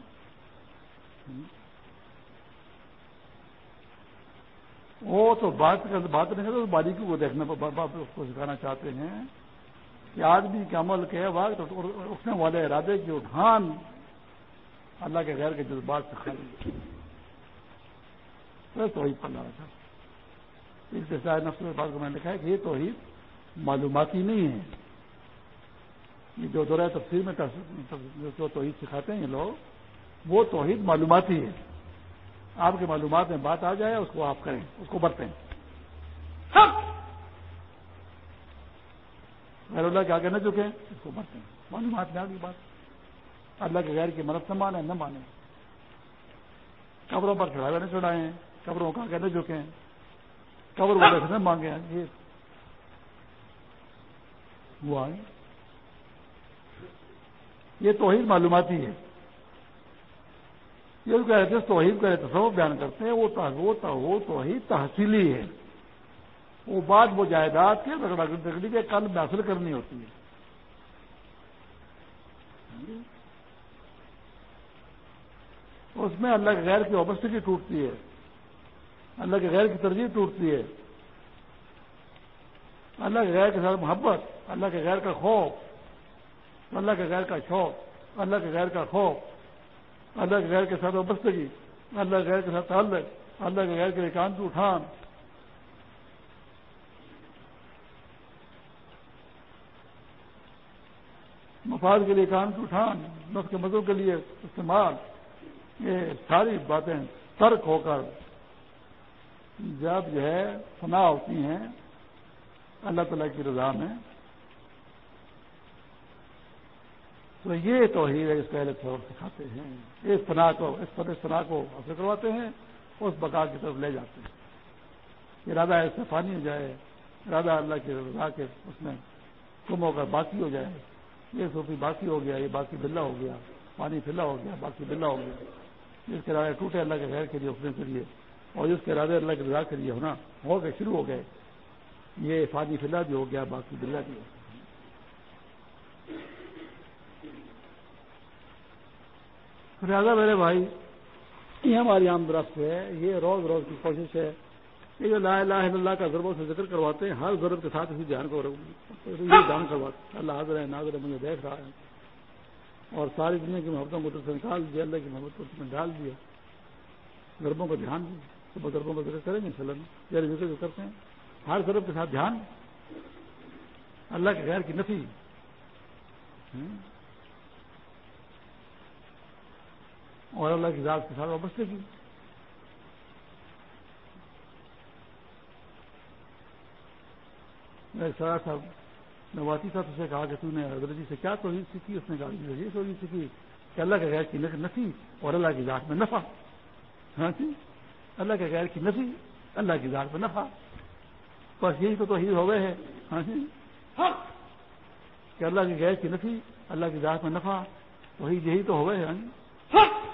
وہ تو بات بات نہیں کرتے، باریکی کو دیکھنے کو سکھانا چاہتے ہیں۔ کہ آدمی کے عمل کے وقت اٹھنے والے ارادے کی اٹھان اللہ کے غیر کے جذبات سے خالی تو وہی پڑھ اس کے ساتھ نفس بات کو میں نے لکھا ہے کہ یہ توحید معلوماتی نہیں ہے۔ یہ جو دورہ تفصیل میں جو توحید سکھاتے ہیں یہ لوگ، وہ توحید معلوماتی ہے۔ آپ کے معلومات میں بات آ جائے، اس کو آپ کریں، اس کو برتیں غیر اللہ کے آگے نہ چکے اس کو برتیں معلومات میں آگے بات۔ اللہ کے غیر کی مدد نہ مانے نہ مانے قبروں پر چڑھاوے نہ چڑھائیں، قبروں کا آگے نہ جھکیں۔ قبر والے سے نہ مانگے یہ ہوا یہ توحید معلوماتی ہے۔ یہ کہتے توحید کا تصور بیان کرتے ہیں، وہ وہ توحید تحصیلی ہے۔ وہ بات وہ جائیداد کے تکڑی کے کل میں حاصل کرنی ہوتی ہے۔ اس میں اللہ کے غیر کی وابستگی ٹوٹتی ہے۔ اللہ کے غیر کی ترجیح ٹوٹتی ہے۔ اللہ کے غیر کے ساتھ محبت، اللہ کے غیر کا خوف، اللہ کے غیر کا شوق، اللہ کے غیر کا خوف، اللہ کے غیر کے ساتھ وابستگی، اللہ کے غیر کے ساتھ تعلق، اللہ کے غیر کے لیے کان کی اٹھان۔ مفاد کے لیے کان کی اٹھان نس کے مزوں کے لیے استعمال، یہ ساری باتیں ترک ہو کر جب جو ہے فنا ہوتی ہیں، اللہ تعالیٰ کی رضا میں۔ تو یہ توحید ہے، اس کا الگ سکھاتے ہیں۔ اس پناہ کو، اس پر اس کو حاصل کرواتے ہیں، اس بکا کی طرف لے جاتے ہیں۔ ارادہ ایسے پانی ہو جائے، ارادہ اللہ کی رضا کے اس میں کم ہو کر باقی ہو جائے۔ یہ صوفی باقی ہو گیا، یہ باقی بلا ہو گیا، پانی پھلا ہو گیا، باقی بلا ہو گیا۔ جس کے ارادے ٹوٹے اللہ کے غیر کے لیے اٹھنے کے لیے، اور جس کے ارادے اللہ کی رضا کے لیے ہونا، ہو گئے، شروع ہو گئے۔ یہ پانی پھلا بھی ہو گیا، باقی بلا بھی ہو گیا۔ لہٰذا میرے بھائی، یہ ہماری عام درخت ہے، یہ روز روز کی کوشش ہے۔ یہ جو لا الہ الا اللہ کا ضربوں سے ذکر کرواتے ہیں ہر ضرورت کے ساتھ اسی دھیان کو دھیان کرواتے ہیں۔ اللہ حاضر ہے ناظر ہے مجھے دیکھ رہا ہے۔ اور ساری دنیا کی محبتوں کو سے نکال دیا اللہ کی محبت کو اس میں ڈال دیا۔ ضربوں کا دھیان دیا۔ تو ضربوں کا ذکر کریں گے چلن یعنی ذکر جو کرتے ہیں ہر ضرب کے ساتھ دھیان۔ اللہ کے غیر کی نفی۔ اور اللہ کی ذات کے ساتھ وابستہ کی میں سارا صاحب نواسی صاحب سے کہا کہ تم نے حضرت جی سے کیا توحید سیکھی؟ اس نے کہا یہ توحید سیکھی کہ اللہ کے غیر کی نفی اور اللہ کی ذات میں نفع۔ ہاں جی؟ اللہ کے غیر کی نفی، اللہ کی ذات میں نفع۔ بس یہی تو توحید ہو گئے ہے ہاں جی؟ کہ اللہ کی غیر کی نفی، اللہ کی ذات میں نفع وہی یہی تو ہو گئے ہیں۔ ہاں جی؟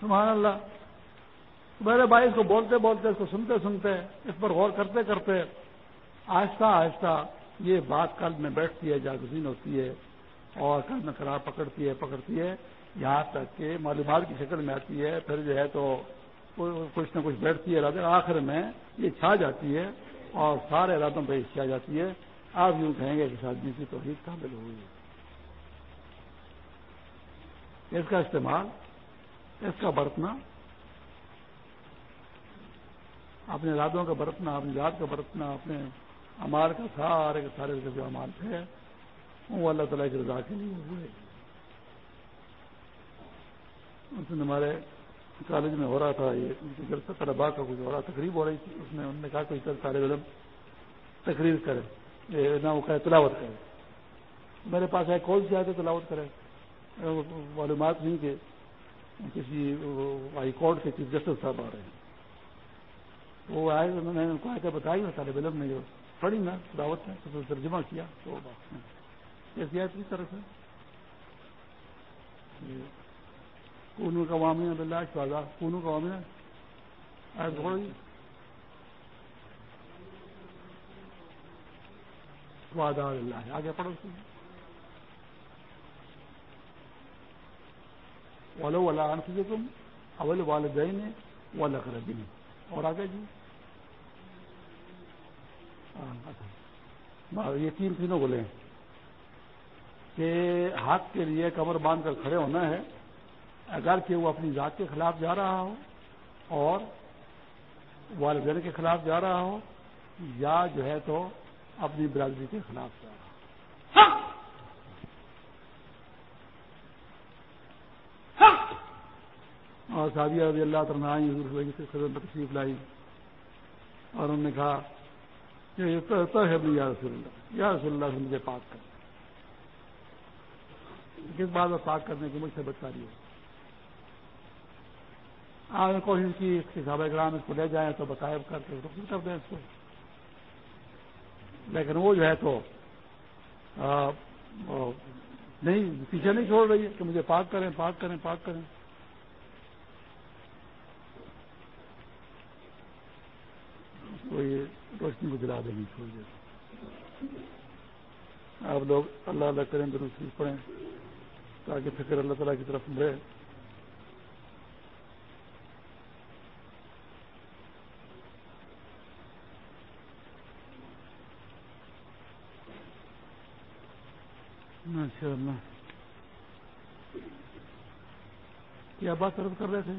سبحان اللہ۔ میرے بھائی اس کو بولتے بولتے، اس کو سنتے سنتے، اس پر غور کرتے کرتے آہستہ آہستہ یہ بات قلب میں بیٹھتی ہے جاگزین ہوتی ہے اور کل میں قرار پکڑتی ہے پکڑتی ہے۔ یہاں تک کہ معلومات کی شکل میں آتی ہے، پھر جو ہے تو کچھ نہ کچھ بیٹھتی ہے آخر میں یہ چھا جاتی ہے اور سارے ارادوں پہ چھا جاتی ہے۔ آپ یوں کہیں گے کہ آدمی جی کی توحید قابل ہوئی ہے۔ اس کا استعمال، اس کا برتنا، اپنے ارادوں کا برتنا، اپنی یاد کا برتنا، اپنے امال کا سارے کے سارے جو امال تھے، وہ اللہ تعالیٰ کی رضا کے لیے ہوئے۔ اس دن ہمارے کالج میں ہو رہا تھا، یہ طلبا کا کچھ ہو رہا، تقریب ہو رہی تھی۔ اس میں انہوں نے کہا کہ سارے علم تقریر کرے نہ وہ کہے، تلاوت کرے میرے پاس ہے کون سی آتے تلاوت کرے معلومات نہیں کہ کسی ہائی کورٹ کے چیف جسٹس صاحب آ رہے ہیں۔ وہ آئے انہوں نے کو آ بتائی نا طالب علم نے جو پڑھی نا، دعوت میں، تو ترجمہ کیا، تو ایسی آئے کس طرح سے کونو کا وامی اللہ شہزا کونو کا وامی آئے بڑھ وعدہ اللہ آگے پڑھو ولو والا آنکھ سے تم اول والدین والا کر اور آگے جی۔ یہ تین تینوں بولے کہ ہاتھ کے لیے کمر باندھ کر کھڑے ہونا ہے اگر کہ وہ اپنی ذات کے خلاف جا رہا ہو اور والدین کے خلاف جا رہا ہو یا جو ہے تو اپنی برادری کے خلاف جا رہا ہو۔ اور سعودیہ رضی اللہ تعالیٰ تشریف لائی اور انہوں نے کہا کہ ہے یا رسول اللہ، یا رسول اللہ سے مجھے پاک کر کس بات میں پاک کرنے کی مجھ سے بچا رہی ہے آپ نے کوشش کی اس کے صحابہ کرام اس کو لے جائیں تو بتائے کر کے کر دیں اس کو۔ لیکن وہ جو ہے تو نہیں، پیچھے نہیں چھوڑ رہی ہے کہ مجھے پاک کریں پاک کریں پاک کریں۔ تو یہ روشنی کو جلا دیں گے چھوڑ دیں آپ لوگ اللہ اللہ کریں، درست پڑھیں، تاکہ فکر اللہ تعالیٰ کی طرف بڑھے ماشاء اللہ کیا بات طرف کر رہے تھے؟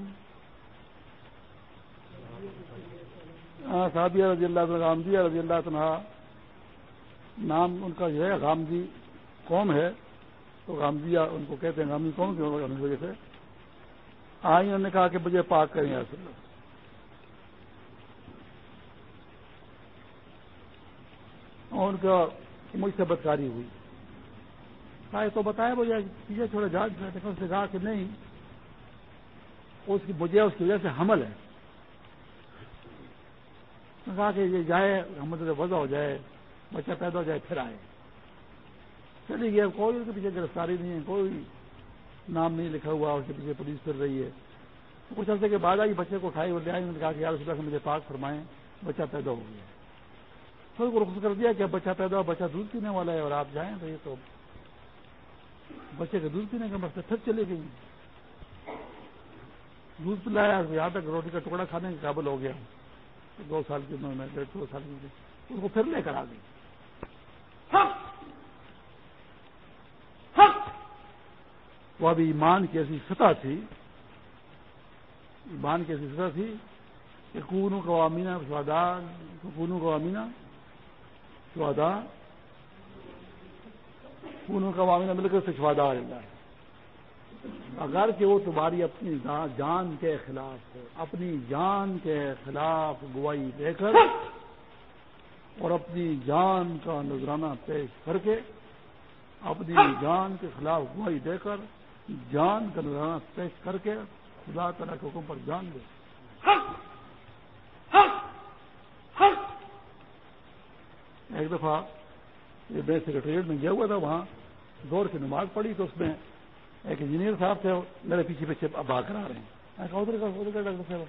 ہاں صابیہ رضی اللہ غامدیہ رضی اللہ تنہا نام ان کا جو ہے غامدی قوم ہے، تو غامدیہ ان کو کہتے ہیں غامدی قوم کی وجہ سے آئی انہوں نے کہا کہ مجھے پاک کریں اصل اور ان کا مجھ سے بدکاری ہوئی۔ تو بتایا وہ پیچھے چھوڑے جاج اس نے کہا کہ نہیں، اس کی مجھے اس کی وجہ سے حمل ہے۔ کہا یہ جائے ہم سے وضع ہو جائے، بچہ پیدا ہو جائے، پھر آئے۔ چلی گیا کوئی اس کے پیچھے گرفتاری نہیں ہے، کوئی نام نہیں لکھا ہوا، اس کے پیچھے پولیس پھر رہی ہے۔ کچھ عرصے کے بعد آئی، بچے کو اٹھائی اور لے آئی نے کہا کہ یار صبح سے مجھے پاک فرمائیں، بچہ پیدا ہو گیا۔ پھر کو رخص کر دیا کہ اب بچہ پیدا ہو، بچہ دودھ پینے والا ہے اور آپ جائیں تو یہ تو بچے کا دودھ پینے کا مسئلہ پھر چلے گئی دودھ پلایا، یہاں تک روٹی کا ٹکڑا کھانے کے قابل ہو گیا۔ دو سال کی عمر میں ڈیڑھ دو سال کی اس کو پھر لے کر آ گئی۔ وہ ابھی ایمان کی ایسی سطح تھی، ایمان کی ایسی سطح تھی کہ کونوں کا امینا سوادار کونوں کا امینا سوادار ان کا معاملہ مل کر سچوادار ہے اگر کہ وہ تمہاری اپنی جان کے خلاف ہو، اپنی جان کے خلاف گواہی دے کر اور اپنی جان کا نذرانہ پیش کر کے اپنی جان کے خلاف گواہی دے کر جان کا نذرانہ پیش کر کے خدا تعالیٰ کے حکم پر جان دے۔ ایک دفعہ یہ بے سیکرٹریٹ میں گیا ہوا تھا، وہاں دور کی نماز پڑھی تو اس میں ایک انجینئر صاحب تھے، میرے پیچھے پیچھے اب آ کر آ رہے ہیں۔ ادھر کا ڈاکٹر صاحب،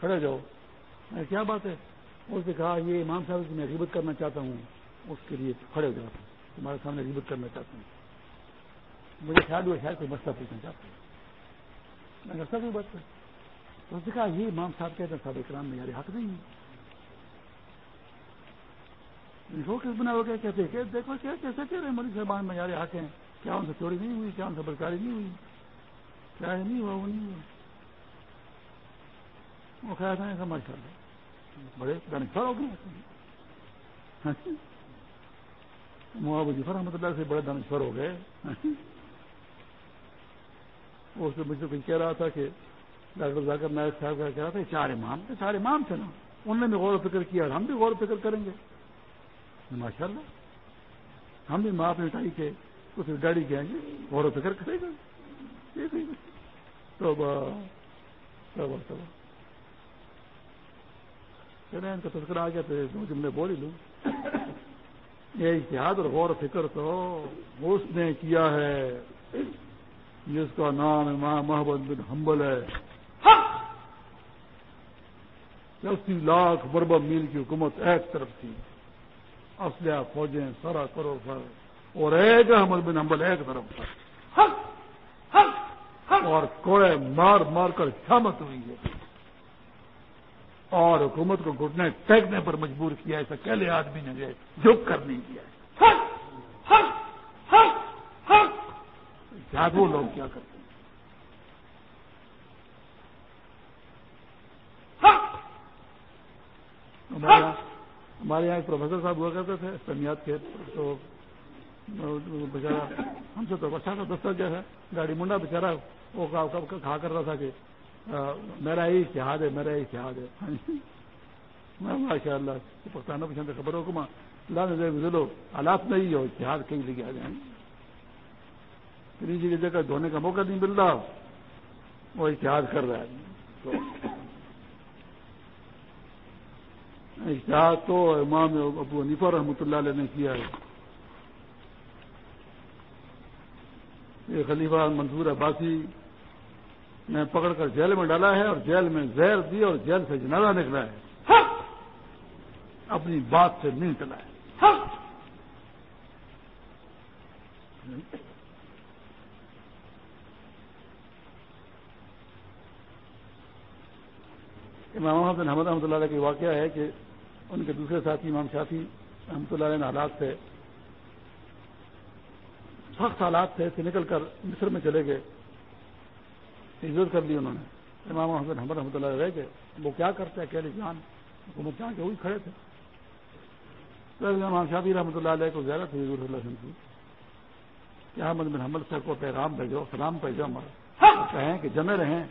کھڑے جاؤ۔ میں کیا بات ہے؟ اس نے کہا، یہ امام صاحب کی میں غیبت کرنا چاہتا ہوں۔ اس کے لیے کھڑے ہو جاؤ۔ تمہارے سامنے غیبت کرنا چاہتا ہوں۔ مجھے خیال ہوا، شاید کوئی مسئلہ پوچھنا چاہتا ہوں میں سب بات تو اس نے کہا، یہ امام صاحب کہتے ہیں، صاحب اکرام میں یار حق نہیں ہے کس بنا ہو گیا کہتے کہ دیکھو، کیا کیسے کہہ رہے ہیں مری صاحبان میں یار آتے ہیں۔ کیا ان سے چوری نہیں ہوئی کیا ان سے بدکاری نہیں ہوئی۔ کیا ہے نہیں ہوا، وہ نہیں ہوا۔ وہ خیال تھا سمجھ کر بڑے دانشور ہو گئے۔ محبت جفر رحمۃ اللہ سے بڑے دانشور ہو گئے۔ اس سے مجھ سے کچھ کہہ رہا تھا کہ ڈاکٹر ذاکر نائک صاحب کا کہہ رہا تھا چار امام تھے، چار امام تھے نا۔ انہوں نے بھی غور و فکر کیا ہم بھی غور و فکر کریں گے۔ ماشاء اللہ۔ ہم بھی ماں اپنی ٹائی کے اس ڈیڈی کے گے۔ غور و فکر کرے گا ان کا تذکرہ آ گیا تو دو جملے بول ہی لوں۔ یہ اتحاد اور غور و فکر تو اس نے کیا ہے، جس کا نام امام محمد بن حنبل ہے۔ اسی لاکھ بربا میل کی حکومت ایک طرف تھی۔ اسلحہ فوجیں سارا کرو سر اور ایک احمد بن حنبل ایک طرف اور کوڑے مار مار کر شامت ہوئی ہے۔ اور حکومت کو گھٹنے ٹیکنے پر مجبور کیا ایسا اکیلے آدمی نے گئے جھک کر نہیں کیا وہ لوگ کیا کرتے ہیں۔ ہمارے یہاں ایک پروفیسر صاحب ہوا کرتے تھے سمیات کے تو بیچارا ہم سے تو اچھا تھا دستر گیا گاڑی منڈا بیچارا وہ کھا کر رہا تھا کہ میرا ہی اتحاد ہے میرا ہی اتحاد ہے ماشاء اللہ پکانا پسند خبر ہو کما لو حالات نہیں ہو اتحاد کہیں لے کے آ جائیں کسی کی جگہ دھونے کا موقع نہیں مل رہا وہ اتحاد کر رہا ہے اتحاد تو امام ابو حنیفہ رحمۃ اللہ علیہ نے کیا ہے۔ یہ خلیفہ منصور عباسی نے پکڑ کر جیل میں ڈالا ہے اور جیل میں زہر دی اور جیل سے جنازہ نکلا ہے۔ اپنی بات سے نہیں چلا ہے۔ امام محمد بن حمد رحمۃ اللہ علیہ کا واقعہ ہے کہ ان کے دوسرے ساتھی امام شافی رحمۃ اللہ علیہ حالات سے سخت حالات تھے کہ نکل کر مصر میں چلے گئے۔ عزت کر لی انہوں نے۔ امام محمد حمد رحمۃ اللہ رہ گئے۔ وہ کیا کرتے اکیلے جان حکومت جہاں کے وہی کھڑے تھے۔ امام شافی رحمۃ اللہ علیہ کو زیادہ تھی حضور اللہ کی۔ کہ احمد بن حمل صاحب کو پیغام بھیجو سلام بھیجو ہمارا کہیں کہ جمے رہیں۔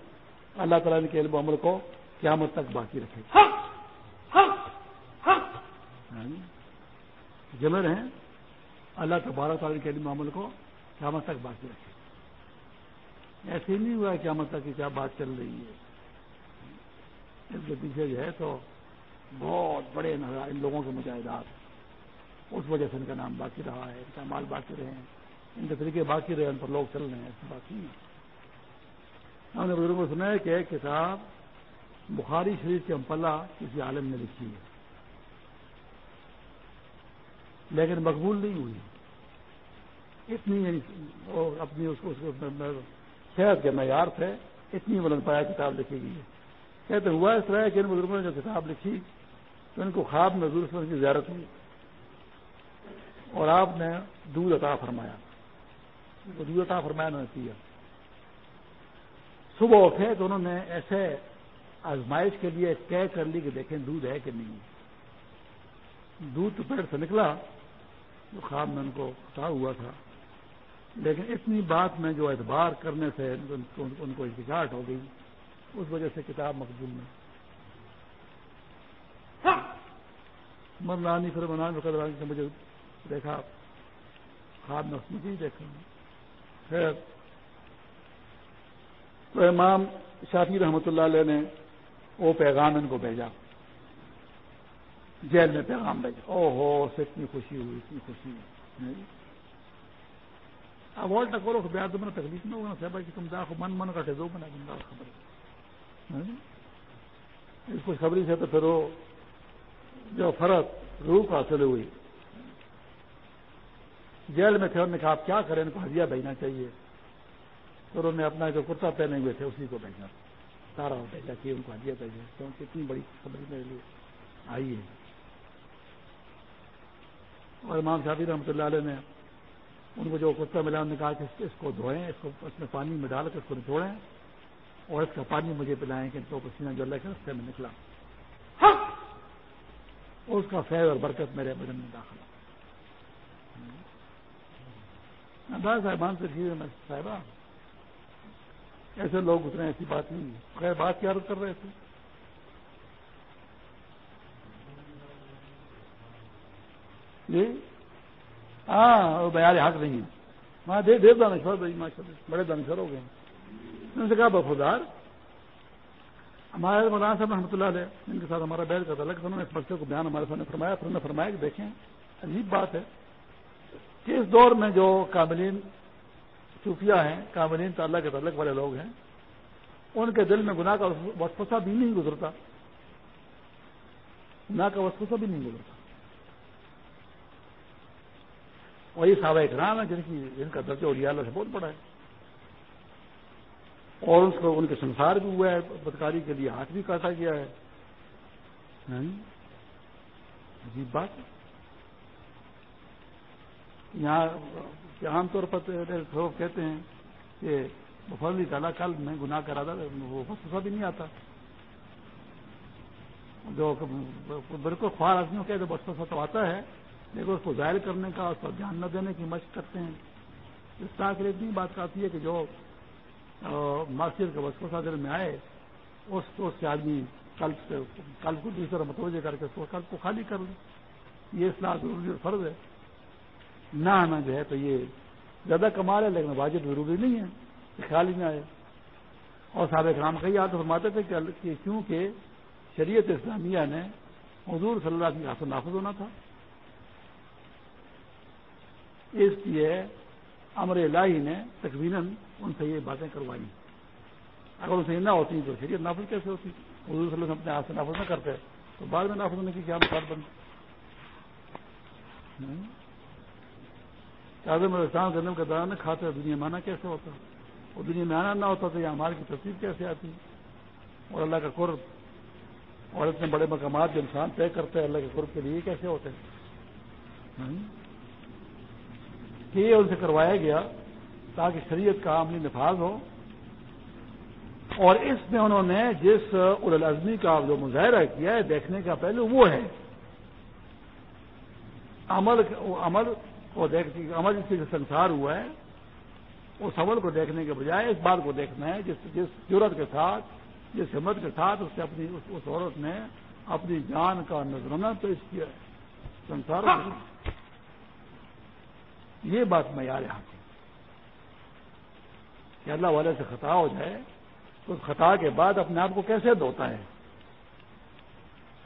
اللہ تعالیٰ نے کے علم عمل کو قیامت تک باقی رکھے۔ جمے رہیں۔ اللہ تبارہ تعالیٰ کے علم عمل کو قیامت تک باقی رکھے ایسے ہی نہیں ہوا قیامت تک کی کیا بات چل رہی ہے۔ اس کے پیچھے جو ہے تو بہت بڑے ان لوگوں کے مجاہدات۔ اس وجہ سے ان کا نام باقی رہا ہے، ان کا مال باقی رہے ہیں۔ ان کے طریقے باقی رہے ان پر لوگ چل رہے ہیں ایسی بات نہیں ہے۔ ہم نے بزرگوں کو سنا ہے کہ ایک کتاب بخاری شریف کے امپلہ کسی عالم نے لکھی ہے۔ لیکن مقبول نہیں ہوئی۔ اتنی یعنی اپنی اس کو صحت کے معیار سے اتنی بلند پایا کتاب لکھی گئی ہے۔ کہتے ہوا اس طرح کہ ان بزرگوں نے جو کتاب لکھی، تو ان کو خواب میں ضرور کی زیارت ہوئی۔ اور آپ نے دودھ عطا فرمایا۔ دودھ عطا فرمایا، انہوں نے پیا۔ صبح اٹھے تو انہوں نے ایسے آزمائش کے لیے طے کر لی کہ دیکھیں دودھ ہے کہ نہیں۔ دودھ تو پیڑ سے نکلا۔ جو خواب میں ان کو عطا ہوا تھا۔ لیکن اتنی بات میں جو اعتبار کرنے سے ان کو احتجاج ہو گئی اس وجہ سے کتاب مقبول میں مرنانی پھر منان سے مجھے دیکھا۔ خواب میں اس میں دیکھا۔ خیر۔ تو امام شافی رحمۃ اللہ علیہ نے وہ پیغام ان کو بھیجا۔ جیل میں پیغام بھیجا۔ او ہو سے اتنی خوشی ہوئی اتنی خوشی ہوئی۔ اب اور ٹکورو کو بیاد میں تکلیف نہ ہوگا صاحب کہ تم داخو من من کٹے دو بنا تم داخ خبر اس کو خبری سے تو پھر وہ جو فرق روح حاصل ہوئی۔ جیل میں تھے انہوں نے کہا آپ کیا کریں؟ ان کو ہدیہ بھیجنا چاہیے۔ تو انہوں نے اپنا جو کرتا پہنے ہوئے تھے اسی کو بھیجا سارا بھیجا کہ ان کو ہدیہ بھیجے کیونکہ اتنی بڑی خبر میرے لیے آئی ہے۔ اور امام شافی رحمۃ اللہ علیہ نے ان کو جو کرتا ملا انہوں نے کہا کہ اس کو دھوئیں اس کو اس میں پانی میں ڈال کر اس کو نچوڑیں اور اس کا پانی مجھے پلائیں کہ تو پسینہ جو اللہ کے رستے میں نکلا۔ اس کا فیض اور برکت میرے بدن میں داخل صاحبان سے صاحبہ ایسے لوگ اتنے ایسی بات نہیں۔ خیر بات کیا کر رہے تھے؟ جی؟ ہاں وہ بیار حق نہیں ہے۔ وہاں دے دیر دانشور بھائی، ماشاء اللہ، بڑے دانشور ہو گئے ان سے کہا بخودار ہمارے مولانا صاحب رحمۃ اللہ علیہ ان کے ساتھ ہمارا بیٹھ کرتا تھا انہوں نے اس مسئلے کو بیان ہمارے سامنے فرمایا۔ پھر انہوں نے فرمایا کہ دیکھیں، عجیب بات ہے کہ اس دور میں جو کاملین صوفیہ ہیں کاملین تعلق کے تعلق والے لوگ ہیں، ان کے دل میں گناہ کا وسفسا بھی نہیں گزرتا۔ گناہ کا وسفسا بھی نہیں گزرتا۔ وہی صحابہ اکرام ہے جن کی جن کا درجہ اور اللہ سے بہت بڑا ہے۔ اور اس کو ان کے سنسار بھی ہوا ہے بدکاری کے لیے ہاتھ بھی کاٹا گیا ہے۔ یعنی عجیب بات یہاں عام طور پر کہتے ہیں کہ بفرلی تعالیٰ کل میں گناہ کرا تھا وہ بس بھی نہیں آتا۔ جو بالکل خوار آدمیوں کے بس تو آتا ہے لیکن اس کو ظاہر کرنے کا، اس پر دھیان نہ دینے کی مشق کرتے ہیں۔ اس طرح کے اتنی بات کہتی ہے کہ جو معاشیت کا وسوسہ دل میں آئے، اس کو سے آدمی قلب سے، قلب کو دوسرا متوجہ کر کے قلب کو خالی کر لیں یہ اصلاح ضروری اور فرض ہے۔ نہ آنا جو ہے تو یہ زیادہ کمال ہے، لیکن واجب ضروری نہیں ہے۔ خیال ہی نہ آئے۔ اور صاحب رام کئی یاد فرماتے تھے کہ کیونکہ شریعت اسلامیہ نے حضور صلی اللہ علیہ وسلم نافذ ہونا تھا۔ اس لیے امر الہی نے تقریباً ان سے یہ باتیں کروائی اگر ان سے نہ ہوتی تو شریعت نافذ کیسے ہوتی؟ حضور صلی اللہ علیہ وسلم اپنے ہاتھ سے نافذ نہ کرتے تو بعد میں نافذ ہونے کی کیا مثال بنتی اعظم السلام جنم کا دوران کھاتے دنیا میں آنا کیسے ہوتا؟ اور دنیا میں آنا نہ ہوتا تو یہ ہمارے کی تصویر کیسے آتی؟ اور اللہ کا قرب اور اتنے بڑے مقامات جو انسان طے کرتے ہیں اللہ کے قرب کے لیے کیسے ہوتے ہیں؟ کہ یہ ان سے کروایا گیا تاکہ شریعت کا عملی نفاذ ہو۔ اور اس میں انہوں نے جس الازمی کا جو مظاہرہ کیا ہے، دیکھنے کا پہلو وہ ہے۔ عمل عمل کو دیکھنے عمل جس سے سنسار ہوا ہے، اس عمل کو دیکھنے کے بجائے اس بات کو دیکھنا ہے، جس جس ضرورت کے ساتھ، جس ہمت کے ساتھ اس سے اپنی اس عورت نے اپنی جان کا نظرانہ پیش کیا ہے۔ سنسار یہ بات میں یار یہاں کہ اللہ والے سے خطا ہو جائے، تو اس خطا کے بعد اپنے آپ کو کیسے دھوتا ہے؟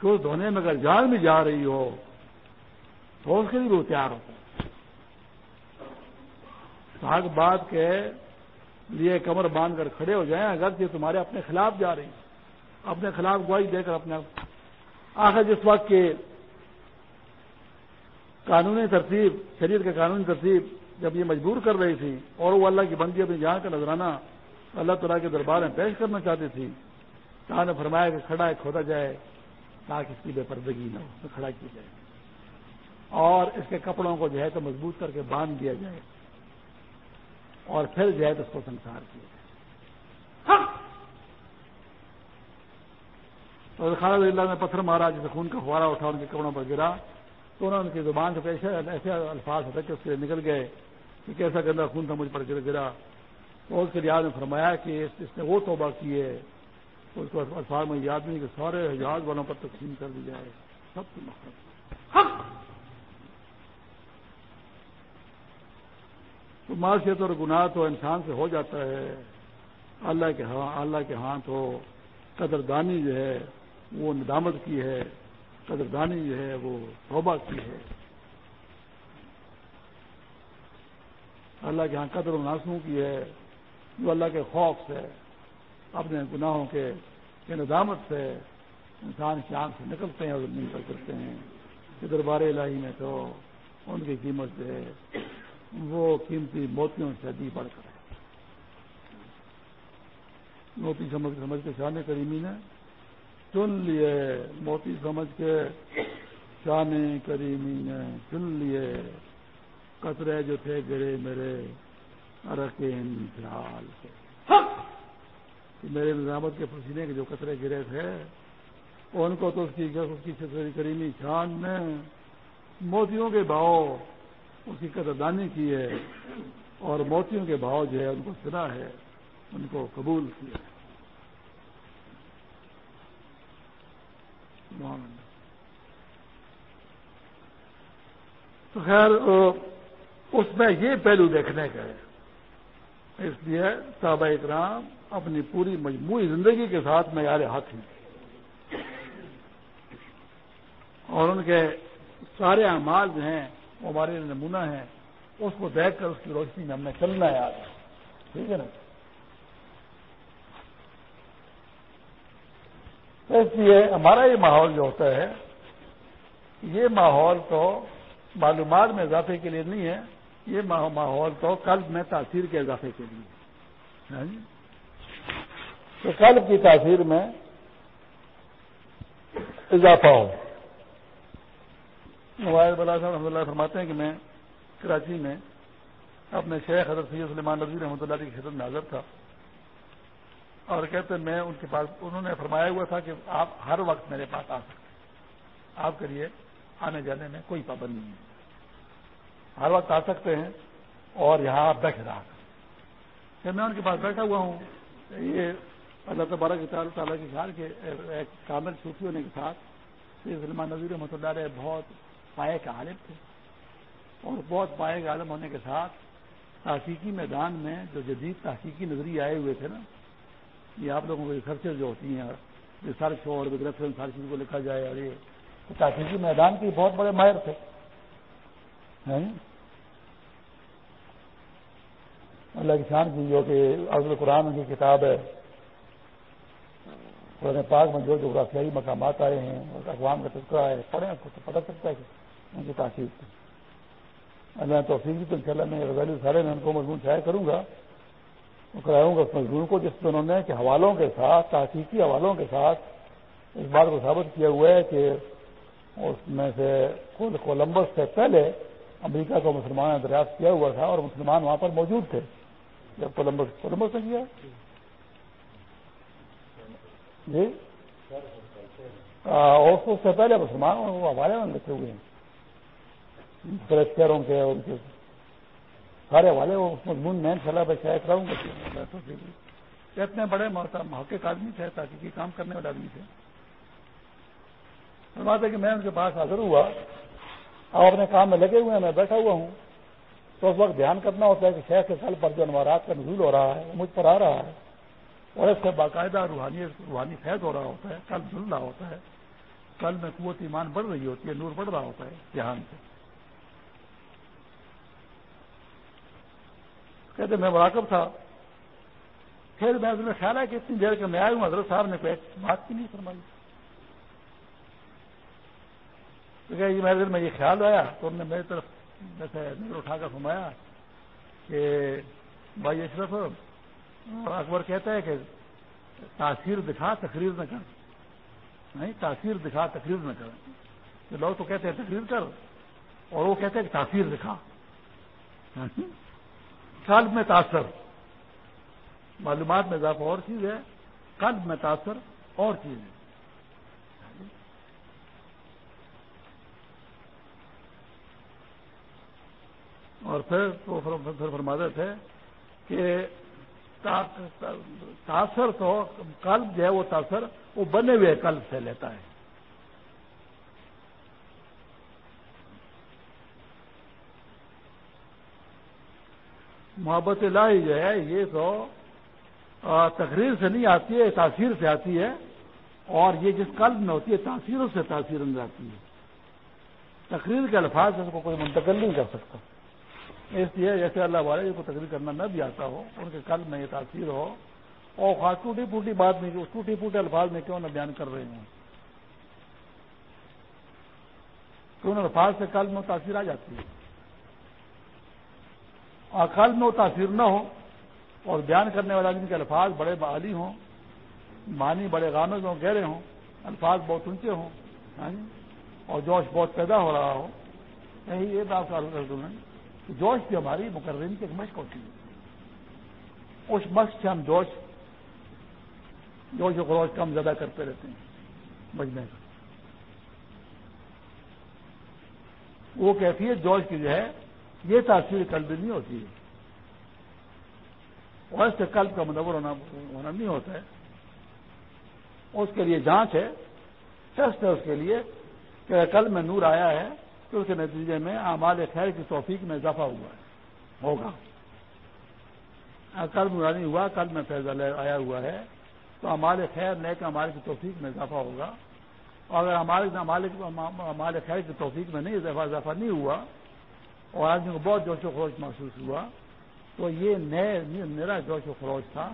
کہ اس دھونے میں اگر جان بھی جا رہی ہو، تو اس کے لیے وہ تیار ہوتا ہے۔ حق بات کے لیے کمر باندھ کر کھڑے ہو جائیں، اگر یہ تمہارے اپنے خلاف جا رہی اپنے خلاف گواہی دے کر اپنے آخر جس وقت کے قانونی ترتیب، شریعت کے قانونی ترتیب جب یہ مجبور کر رہی تھی اور وہ اللہ کی بندی اپنی جان کا نظرانہ اللہ تعالیٰ کے دربار میں پیش کرنا چاہتی تھی کہاں نے فرمایا کہ کھڑا ہے، کھودا جائے تاکہ اس کی بے پردگی نہ ہو کھڑا کی جائے۔ اور اس کے کپڑوں کو جو ہے تو مضبوط کر کے باندھ دیا جائے۔ اور پھر جو ہے تو اس کو سنسار کیا جائے۔ ہاں! تو خالد اللہ نے پتھر مارا، جسے خون کا فوارا اٹھا، ان کے کپڑوں پر گرا۔ تو انہوں نے ان کی زبان سے پیسے ایسے الفاظ ہوتے کہ اس سے نکل گئے کہ کیسا گندا خون تھا مجھ پر گر گرا۔ تو اس کے ریاض نے فرمایا کہ اس نے وہ توبہ کی ہے۔ اس کو الفاظ میں یاد نہیں کہ سارے حجاز والوں پر تقسیم کر دی جائے سب کی مقصد تو معاشیت اور گناہ تو انسان سے ہو جاتا ہے۔ اللہ کے ہاں اللہ کے ہاتھ ہو قدردانی جو ہے وہ ندامت کی ہے۔ قدردانی جو ہے وہ توبہ کی ہے۔ اللہ کے ہاں قدر و ناسوں کی ہے۔ جو اللہ کے خوف سے، اپنے گناہوں کے ندامت سے انسان کی آنکھ سے نکلتے ہیں اور مل کر کرتے ہیں۔ کہ دربار الہی میں تو ان کی قیمت جو ہے، وہ قیمتی موتیوں سے ادی بڑھ کر ہے۔ موتی سمجھ سمجھ کے شان کریمی نے چن لیے موتی سمجھ کے شان کریمی نے چن لیے قطرے جو تھے گرے میرے ارکین فلحال کے۔ میرے نظامت کے پسینے کے جو قطرے گرے تھے ان کو تو اس کی اس کی کریمی شان نے موتیوں کے بھاؤ اس کی قدردانی کی ہے اور موتیوں کے بھاؤ جو ہے ان کو سنا ہے ان کو قبول کیا ہے۔ تو خیر اس میں یہ پہلو دیکھنے کا ہے۔ اس لیے صحابہ اکرام اپنی پوری مجموعی زندگی کے ساتھ معیار ہاتھ ہیں۔ اور ان کے سارے اعمال جو ہیں، وہ ہمارے نمونہ ہے اس کو دیکھ کر اس کی روشنی میں ہم نے چلنا ہے آج ٹھیک ہے نا؟ اس لیے ہمارا یہ ماحول جو ہوتا ہے، یہ ماحول تو معلومات میں اضافے کے لیے نہیں ہے، یہ ماحول تو قلب میں تاثیر کے اضافے کے لیے ہاں جی؟ کہ قلب کی تاثیر میں اضافہ ہو۔ موبائل بلا صاحب رحمۃ اللہ فرماتے ہیں کہ میں کراچی میں اپنے شیخ حضرت سید سلیمان نظیر رحمۃ اللہ کی خدمت میں حاضر تھا۔ اور کہتے ہیں میں ان کے پاس، انہوں نے فرمایا ہوا تھا کہ آپ ہر وقت میرے پاس آ سکتے ہیں۔ آپ کے لیے آنے جانے میں کوئی پابندی نہیں ہے۔ ہر وقت آ سکتے ہیں اور یہاں آپ بیٹھے رہا پھر میں ان کے پاس بیٹھا ہوا ہوں۔ یہ اللہ تبارک تعالیٰ کے خیال کے ایک کامل صوفی ہونے کے ساتھ سلمان نظیر رحمۃ اللہ علیہ بہت پائے کا عالم تھے۔ اور بہت پائے کے عالم ہونے کے ساتھ تحقیقی میدان میں جو جدید تحقیقی نظریے آئے ہوئے تھے نا یہ آپ لوگوں کو ریسرچر جو ہوتی ہیں ریسرچ ہو اور ریفرنس ہر چیز کو لکھا جائے اور یہ تحقیقی میدان کے بہت بڑے ماہر تھے۔ اللہ کی شان کی جو کہ عزل قرآن کی کتاب ہے۔ قرآن پاک میں جو جغرافیائی مقامات آئے ہیں اور اقوام کا تذکرہ ہے، پڑھیں آپ کو تو پتہ چلتا ہے کہ ان کی تاثیر اللہ توفیق تو ان شاء اللہ میں غزالی سارے میں ان کو مضمون شائع کروں گا۔ وہ کراؤں گا اس کو، جس میں انہوں نے، کہ حوالوں کے ساتھ، تحقیقی حوالوں کے ساتھ اس بات کو ثابت کیا ہوا ہے کہ اس میں سے کولمبس سے پہلے امریکہ کو مسلمان نے دریافت کیا ہوا تھا اور مسلمان وہاں پر موجود تھے۔ جب کولمبس کولمبس نے کیا؟ جی؟ اس سے پہلے مسلمان وہ ہمارے وہاں لکھے ہوئے ہیں۔ شہروں کے، ان کے سارے والے وہ مضمون میں سلاح پہ شاید رہوں گا۔ اتنے بڑے محقق آدمی تھے تاکہ کام کرنے والے آدمی تھے۔ بات ہے کہ میں ان کے پاس حاضر ہوا۔ اب اپنے کام میں لگے ہوئے ہیں، میں بیٹھا ہوا ہوں۔ تو اس وقت دھیان کرنا ہوتا ہے کہ شہر کے سال پر جو انوارات کا نزول ہو رہا ہے، وہ مجھ پر آ رہا ہے۔ اور اس سے باقاعدہ روحانی روحانی فیض ہو رہا ہوتا ہے، کل دھل رہا ہوتا ہے۔ کل میں قوت ایمان بڑھ رہی ہوتی ہے، نور بڑھ رہا ہوتا ہے، دھیان سے۔ کہتے میں مراکب تھا۔ پھر میں نے خیال ہے کہ اتنی دیر کے میں آئی ہوں، حضرت صاحب نے کوئی بات کی نہیں فرمائی۔ تو کہ میرے دل میں یہ خیال آیا تو انہوں نے میری طرف جیسے نظر اٹھا کر فرمایا کہ بھائی اشرف اور اکبر کہتا ہے کہ تاثیر دکھا، تقریر نہ کر۔ نہیں، تاثیر دکھا، تقریر نہ کر۔ لوگ تو کہتے ہیں تقریر کر، اور وہ کہتے ہیں کہ تاثیر دکھا۔ قلب میں تاثر۔ معلومات میں اضافہ اور چیز ہے۔ قلب میں تاثر اور چیز ہے۔ اور پھر وہ فرماتے تھے کہ تاثر تو قلب جو ہے وہ تاثر وہ بنے ہوئے قلب سے لیتا ہے۔ محبت الہی جو ہے، یہ تو تقریر سے نہیں آتی ہے، تاثیر سے آتی ہے، اور یہ جس قلب میں ہوتی ہے، تاثیروں سے تاثیر اندر آتی ہے۔ تقریر کے الفاظ اس کو کوئی منتقل نہیں کر سکتا۔ اس لیے جیسے اللہ والے کو تقریر کرنا نہ بھی آتا ہو، ان کے قلب میں یہ تاثیر ہو۔ اور خاص ٹوٹی پوٹی بات نہیں، اس ٹوٹی پوٹے الفاظ میں کیوں نہ بیان کر رہے ہوں؟ تو ان الفاظ سے قلب میں تاثیر آ جاتی ہے؟ قلب میں وہ تاثیر نہ ہو اور بیان کرنے والا جن کے الفاظ بڑے بحالی ہوں، معنی بڑے غامز ہوں، گہرے ہوں، الفاظ بہت اونچے ہوں ہاں جی، اور جوش بہت پیدا ہو رہا ہو، یہی یہ بات کر دوں کہ جوش بھی ہماری مقررین کی ایک مشق ہوتی ہے۔ اس مشق سے ہم جوش جوش و خروش کم زیادہ کرتے رہتے ہیں۔ بجنے کا وہ کیفیت جوش کی جو ہے یہ تاثیر قلب نہیں ہوتی ہے۔ اور اس سے قلب کا مدور ہونا ہونا نہیں ہوتا ہے۔ اس کے لیے جانچ ہے۔ ٹیسٹ ہے اس کے لیے کہ کل میں نور آیا ہے تو اس کے نتیجے میں اعمال خیر کی توفیق میں اضافہ ہوا ہے۔ ہوگا۔ کل نورانی ہوا کل میں فیض آیا ہوا ہے، تو ہمارے خیر، نیک امال کی توفیق میں اضافہ ہوگا۔ اور اگر ہمارے خیر کی توفیق میں نہیں اضافہ نہیں ہوا اور آدمی کو بہت جوش و خروش محسوس ہوا۔ تو یہ نئے میرا جوش و خروش تھا۔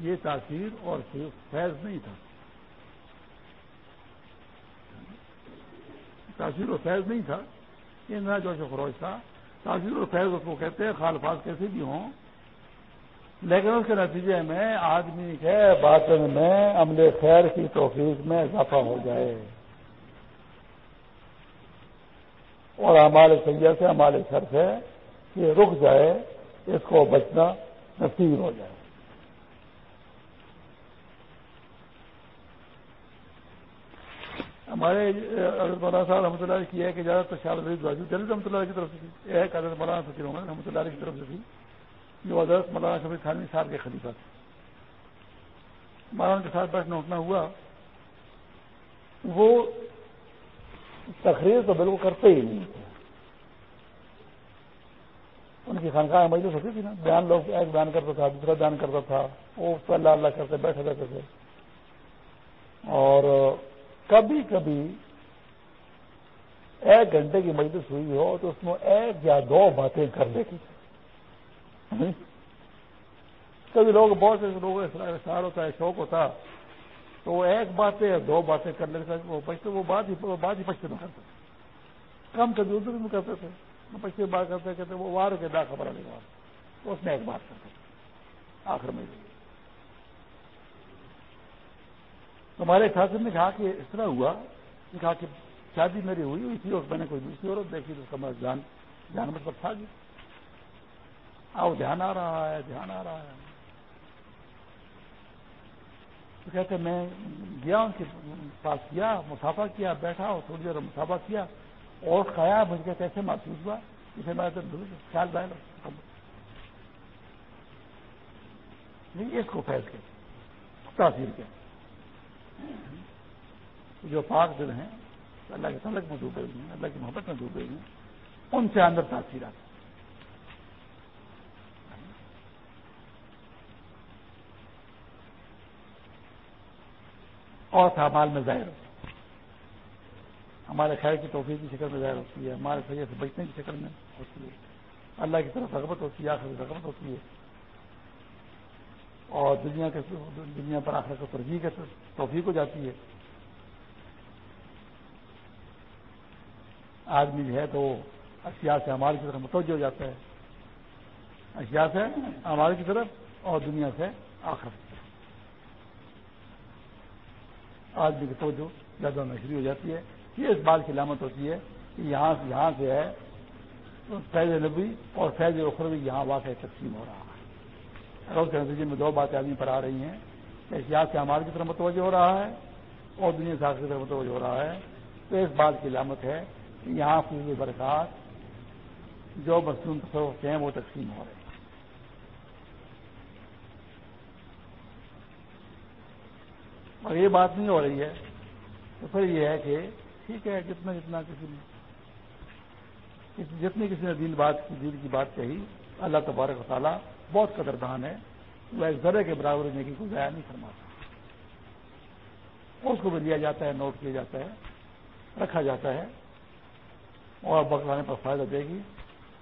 یہ تاثیر اور فیض نہیں تھا۔ تاثیر و فیض نہیں تھا۔ یہ میرا جوش و خروش تھا۔ تاثیر و فیض اس کو کہتے ہیں خالفاظ کیسے بھی ہوں۔ لیکن اس کے نتیجے میں آدمی کے باطن میں عمل خیر کی توفیق میں اضافہ ہو جائے۔ اور ہمارے سیاح سے ہمارے سر سے یہ رک جائے، اس کو بچنا نصیب ہو جائے۔ ہمارے حضرت مولانا صاحب رحمۃ اللہ کی ہے کہ زیادہ تر شاہ دل رحمۃ اللہ کی طرف سے تھی۔ ایک حضرت مولانا فکر عمر رحمۃ اللہ کی طرف سے تھی۔ جو حضرت مولانا شفیع خانوی صاحب کے خلیفہ تھے۔ مولانا کے ساتھ بیٹھنا اٹھنا ہوا، وہ تقریر تو بالکل کرتے ہی نہیں تھے۔ ان کی خانقاہ مجلس ہوتی تھی نا، بیان لوگ ایک بیان کرتا تھا، دوسرا بیان کرتا تھا، وہ اللہ اللہ کرتے بیٹھے رہتے تھے۔ اور کبھی کبھی ایک گھنٹے کی مجلس ہوئی ہو تو اس میں ایک یا دو باتیں کر لیتی تھی کبھی لوگ بہت سے لوگوں اشار ہوتا ہے، شوق ہوتا تو وہ ایک بات یا دو باتیں کر لیتے وہ پچھتے، وہ بات ہی بات ہی پچھتے میں کرتے تھے۔ کم کبھی اردو میں کرتے تھے۔ پچھتے بات کرتے کہتے وہ وار کے دا خبر آنے تو اس میں ایک بات کرتے آخر میں ہمارے ٹھاکر نے کہا کہ اس طرح ہوا۔ کہا کہ شادی میری ہوئی ہوئی تھی، اور میں نے کوئی دوسری عورت دیکھی تو اس سمجھ جان جان مت پر تھا گیا آؤ، دھیان آ رہا ہے، دھیان آ رہا ہے۔ تو کہتے میں گیا ان کے پاس کیا مسافہ کیا، بیٹھا اور تھوڑی دیر مسافہ کیا اور کھایا مجھ کے کیسے محسوس ہوا؟ اسے میں خیال بہن نہیں اس کو فیض کے تاثیر کے جو پاک دل ہیں، اللہ کے سلک میں ڈوبے ہوئے ہیں، اللہ کی محبت میں ڈوبے ہوئے ہیں، ان سے اندر تاثیر آتی اور سامال میں ظاہر ہوتا ہمارے خیر کی توفیق کی شکل میں ظاہر ہوتی ہے، ہمارے سیاح سے بچنے کی شکل میں ہوتی ہے۔ اللہ کی طرف رغبت ہوتی ہے آخر رغبت ہوتی ہے۔ اور دنیا کے دنیا پر آخر کو ترجیح کے توفیق ہو جاتی ہے۔ آدمی جو ہے تو اشیاء سے ہمارے کی طرف متوجہ ہو جاتا ہے۔ اشیاء سے ہمارے کی طرف اور دنیا سے آخر آدمی کی توجہ زیادہ ہونا شروع ہو جاتی ہے۔ یہ اس بات کی علامت ہوتی ہے کہ یہاں سے یہاں سے ہے، فیض نبی اور فیض اخروی یہاں واقع تقسیم ہو رہا ہے۔ روز کے نتیجے میں دو باتیں آدمی پر آ رہی ہیں۔ کہ یہاں سے ہمارے کی طرف متوجہ ہو رہا ہے اور دنیا سے کی طرف متوجہ ہو رہا ہے۔ تو اس بات کی علامت ہے کہ یہاں پوری برکات جو مصنوع تصور ہیں وہ تقسیم ہو رہے ہیں۔ اور یہ بات نہیں ہو رہی ہے، تو پھر یہ ہے کہ ٹھیک ہے، جتنا جتنا کسی نے، جتنی کسی نے دین بات کی، دین کی بات کہی، اللہ تبارک و تعالیٰ بہت قدردان ہے، وہ ایک ذرے کے برابر نیکی کو ضائع نہیں فرماتا۔ اس کو بھی لیا جاتا ہے، نوٹ کیا جاتا ہے، رکھا جاتا ہے، اور بکرانے پر فائدہ دے گی۔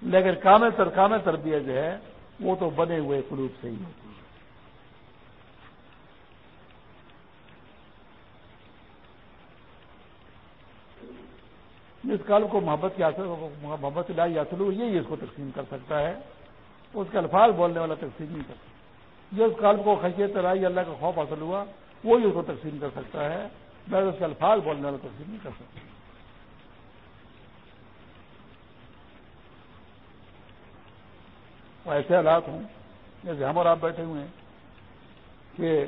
لیکن کام تر کام تربیت جو ہے، وہ تو بنے ہوئے قلوب سے ہی ہوتی ہے جس قلب کو محبت کی محبت لائی حاصل ہو، یہی اس کو تقسیم کر سکتا ہے۔ اس کے الفاظ بولنے والا تقسیم نہیں کر سکتا۔ جس قلب کو خشیت لائی اللہ کا خوف حاصل ہوا، وہی اس کو تقسیم کر سکتا ہے۔ میں اس کے الفاظ بولنے والا تقسیم نہیں کر سکتا۔ ایسے حالات ہوں، جیسے ہم اور آپ بیٹھے ہوئے ہیں، کہ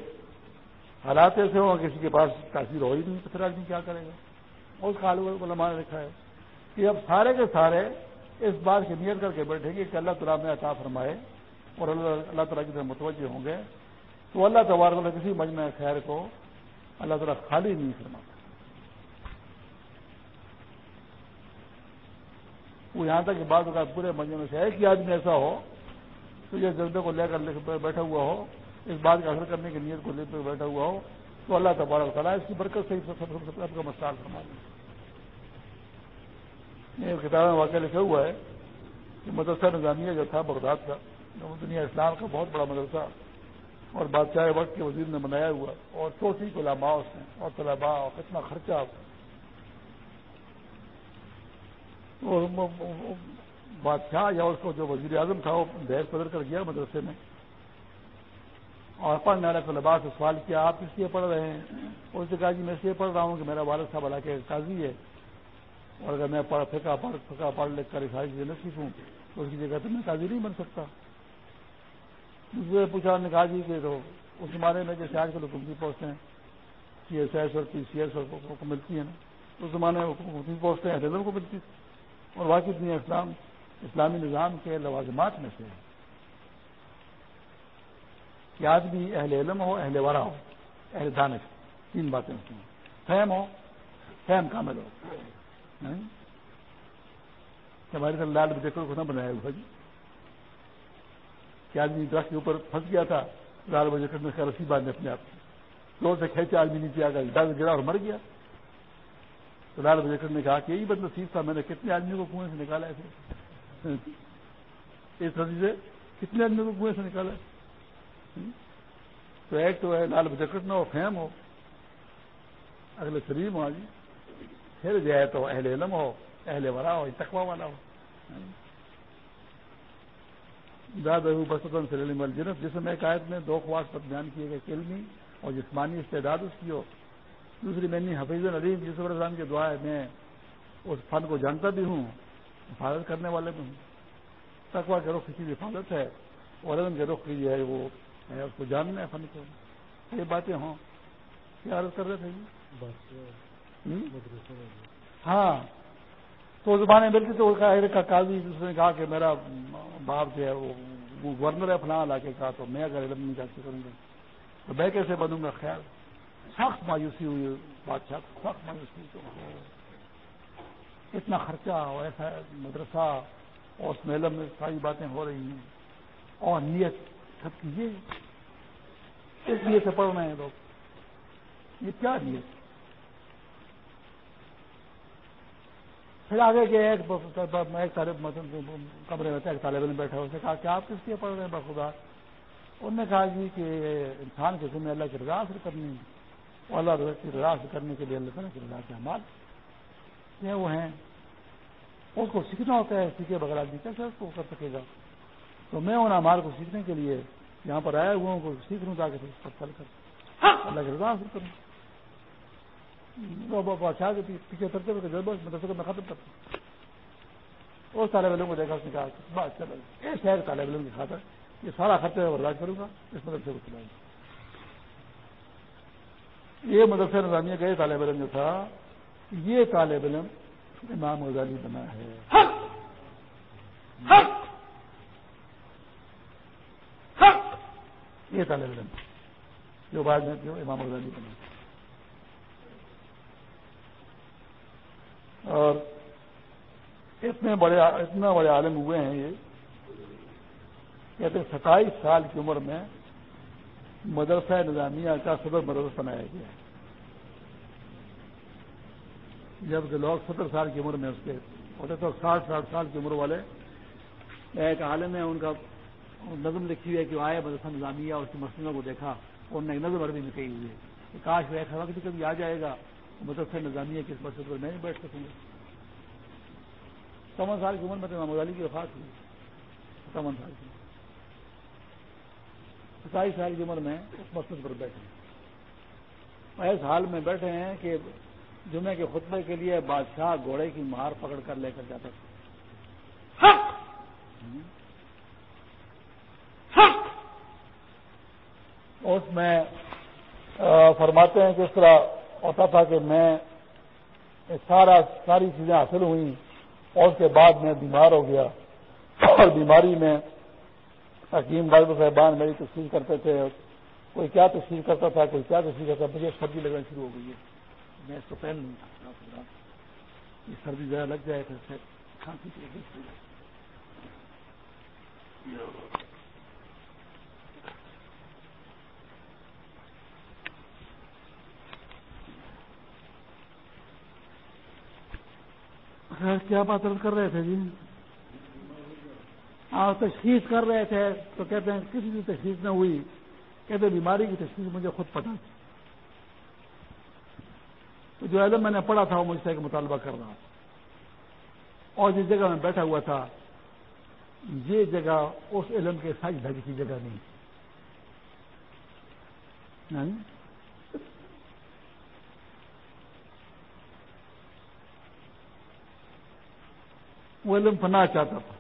حالات ایسے ہوں، کسی کے پاس تاثیر ہو ہی نہیں، تو پھر آدمی کیا کرے گا؟ اس خال علماء نے لکھا ہے کہ اب سارے کے سارے اس بات کی نیت کر کے بیٹھے گے کہ اللہ تعالیٰ میں عطا فرمائے اور اللہ اللہ تعالیٰ کی طرف متوجہ ہوں گے تو اللہ تبارک کسی مجمع خیر کو اللہ تعالیٰ خالی نہیں فرماتا۔ وہ یہاں تک کہ بعض اوقات پورے مجمع میں سے ایک ہی آدمی ایسا ہو تو یہ جذبے کو لے کر بیٹھا ہوا ہو، اس بات کا اثر کرنے کی نیت کو لے کر بیٹھا ہوا ہو، تو اللہ تبارک تعالیٰ اس کی برکت سے سب کا مسال فرما دیں کتاب میں واقعہ لکھا ہوا ہے کہ مدرسہ نظامیہ جو تھا، بغداد کا دنیا اسلام کا بہت بڑا مدرسہ اور بادشاہ وقت کے وزیر نے بنایا ہوا اور چوٹی کو لاما اس نے اور طلبا اور کتنا خرچہ بادشاہ یا اس کو جو وزیر اعظم تھا، وہ دہر پدر کر گیا مدرسے میں۔ اور پڑھنے والے طلبا سے سوال کیا، آپ کس لیے پڑھ رہے ہیں؟ اس نے کہا جی میں اس لیے پڑھ رہا ہوں کہ میرا والد صاحب اللہ کے قاضی ہے۔ اور اگر میں پڑھ پھکا پڑھ پھکا پڑھ لکھ کر ساری چیزیں نہ سیکھوں تو اس کی جگہ تو میں قاضی نہیں بن سکتا۔ دوسرے پوچھا نے کہا جی کہ تو اس زمانے میں جیسے آج کل حکومتی پوسٹیں سی ایس ایس اور پی سی ایس کو ملتی ہیں نا۔ اس زمانے میں حکومتی پوسٹیں کو ملتی اور باقی دنیا اسلام اسلامی نظام کے لوازمات میں سے کہ آدمی اہل علم ہو، اہل ورا ہو، اہل دانش، تین باتیں ہوتی ہیں۔ فہم ہو، فہم کامل ہو۔ ہمارے ساتھ لال بجے کو نہ بنایا ہوا جی۔ کہ آدمی درخت کے اوپر پھنس گیا تھا، لال بجے میں رسی باندھے اپنے آپ کو سے کھینچے آدمی نیچے آ گیا، ڈر گرا اور مر گیا۔ تو لال بجے نے کہا کہ یہی بند نصیب تھا، میں نے کتنے آدمی کو کنویں سے نکالا ایسے اس سردی سے کتنے آدمی کو کنویں سے نکالا تو ایک تو ہے، لال بجکٹ نہ ہو فہم ہو۔ اگلے سلیم ہو جی پھر جائے تو اہل علم ہو، اہل ورا ہو تقوا والا ہو۔ داد بسطن سلیم الجنت جس میں قائد میں دو خواص پر بیان کیے گئے علمی اور جسمانی استعداد اس کی ہو۔ دوسری میں نے حفیظ العلیم جس رضان کی دعا ہے، میں اس فن کو جانتا بھی ہوں، حفاظت کرنے والے بھی ہوں۔ تقوا کے رخ کسی حفاظت ہے اور علم کے رخ کی جو ہے وہ اس کو جاننا ہے فن کو۔ یہ باتیں ہوں۔ کیا عرض کر رہے تھے جی؟ ہاں تو زبانیں ملتی تو قاضی، اس نے کہا کہ میرا باپ جو ہے، وہ گورنر ہے فلاں علاقے کا تو میں اگر علم نہیں جاتی کروں گا۔ تو میں کیسے بنوں گا؟ خیال سخت مایوسی ہوئی، بادشاہ سخت مایوسی تو اتنا خرچہ اور ایسا مدرسہ اور اس میلم میں ساری باتیں ہو رہی ہیں۔ اور نیت سب کی اس لیے سے پڑھ رہے ہیں لوگ۔ یہ کیا نیت؟ پھر آگے کے ایک ایک طالب کمرے میں ایک طالب علم بیٹھا اسے کہا کہ آپ کس لیے پڑھ رہے ہیں؟ بخدا انہوں نے کہا جی کہ انسان کے ذمہ اللہ کی رضا حاصل کرنی اور اللہ کی رضا حاصل کرنے کے لیے اللہ تعالیٰ کی رضا کے عمال یہ وہ ہیں۔ اس کو سیکھنا ہوتا ہے، سیکھے بغیر آدمی کیسے اس کو کر سکے گا؟ تو میں ان امال کو سیکھنے کے لیے یہاں پر آئے ہوئے کو سیکھ لوں تاکہ اس پر چل کر اللہ کی رضا حاصل کروں۔ بادشاہ کے پیچھے کرتے ہوئے مدرسے کو میں ختم کرتا ہوں اس طالب علم کو دیکھا اس نے کہا بات چل ایک شہر طالب علم کی خاطر یہ سارا خرچہ برداشت کروں گا اس مدرسے کو چلائیں گا یہ مدرسہ نظامیہ کا یہ طالب علم جو تھا یہ طالب علم امام غزالی بنا ہے یہ طالب علم جو بعد میں امام غزالی بنا اور اتنے بڑے اتنا بڑے عالم ہوئے ہیں یہ، کہتے ہیں ستائیس سال کی عمر میں مدرسہ نظامیہ کا صدر مدرسہ بنایا گیا ہے۔ جبکہ لوگ ستر سال کی عمر میں اس کے، ہوتے تو ساٹھ ساٹھ سال کی عمر والے ایک عالم ہے ان کا نظم لکھی ہوئی ہے کہ آئے مدرسہ نظامیہ اور اس کی مسلموں کو دیکھا انہوں نے ایک نظم عربی میں کہی ہوئی ہے کہ کاش وہ ایسا وقت کبھی آ جائے گا۔ مدرسہ نظامیہ کے اس مسئلے پر میں نہیں بیٹھ سکوں گا۔ ستاون سال کی عمر میں تو محمد علی کی وفات ہوئی۔ ستاون سال کی۔ ستائیس سال کی عمر میں اس مسئلے پر بیٹھے اس حال میں بیٹھے ہیں کہ جمعے کے خطبے کے لیے بادشاہ گھوڑے کی مہار پکڑ کر لے کر جاتا تھا۔ اس میں فرماتے ہیں کہ اس طرح ہوتا تھا کہ میں سارا ساری چیزیں حاصل ہوئیں اور اس کے بعد میں بیمار ہو گیا اور بیماری میں حکیم ڈاکٹر صاحبان میری تشریح کرتے تھے، کوئی کیا تشریح کرتا تھا، کوئی کیا تشریح کرتا تھا، مجھے سردی لگنا شروع ہو گئی ہے۔ میں اس کو پہن لوں یہ سردی زیادہ لگ جائے تو کھانسی کیا بات کر رہے تھے جی؟ آپ تشخیص کر رہے تھے، تو کہتے ہیں، کسی کی تشخیص نہ ہوئی، کہتے بیماری کی تشخیص مجھے خود پتا تھی۔ تو جو علم میں نے پڑھا تھا، وہ مجھ سے ایک مطالبہ کر رہا تھا۔ اور جس جگہ میں بیٹھا ہوا تھا، یہ جگہ اس علم کے سائز دھج کی جگہ نہیں یعنی وہ علم پناہ چاہتا تھا۔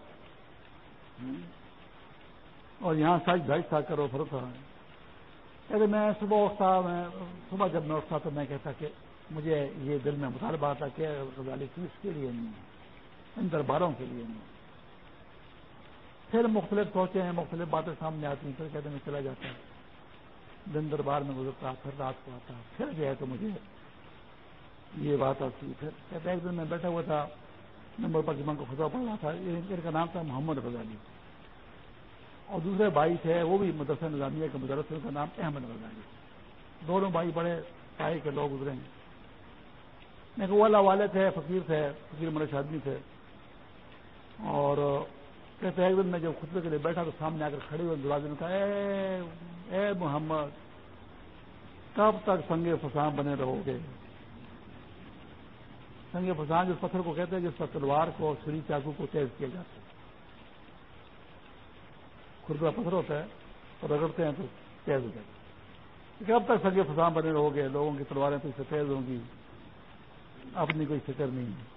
اور یہاں سچ بھائی تھا کرو فرق تھا۔ کہتے میں صبح اٹھتا، میں صبح جب میں اٹھتا تو میں کہتا کہ مجھے یہ دل میں مطالبہ آتا کہ غزالی اس کے لیے نہیں ہے، ان درباروں کے لیے نہیں پھر مختلف سوچے ہیں، مختلف باتیں سامنے آتی ہیں۔ پھر کہتے میں چلا جاتا دن دربار میں گزرتا، پھر رات کو آتا، پھر جو ہے تو مجھے یہ بات آتی۔ پھر کہتے ایک دن میں بیٹھا ہوا تھا۔ نمبر پر جی کو خدا پڑ رہا تھا ان کا نام تھا محمد غزالی اور دوسرے بھائی تھے، وہ بھی مدرسہ نظامیہ کے مدرسے کا نام احمد غزالی دونوں بھائی بڑے پائے کے لوگ گزرے ہیں۔ لیکن وہ اللہ والے تھے، فقیر تھے، فقیر مرش آدمی تھے۔ اور کہتے ایک دن میں جب خطبے کے لیے بیٹھا تو سامنے آ کر کھڑے ہوئے، دروازے میں کہا، اے اے محمد، کب تک سنگے فسام بنے رہو گے؟ سنگ فسان جس پتھر کو کہتے ہیں، جس پر تلوار کو چھری چاقو کو تیز کیا جاتا ہے۔ خردہ پتھر ہوتا ہے اور رگڑتے ہیں تو تیز ہو جاتا ہے۔ کب تک سنگے فسان بنے رہو گے، لوگوں کی تلواریں تو اس سے تیز ہوں گی۔ اپنی کوئی فکر نہیں ہے۔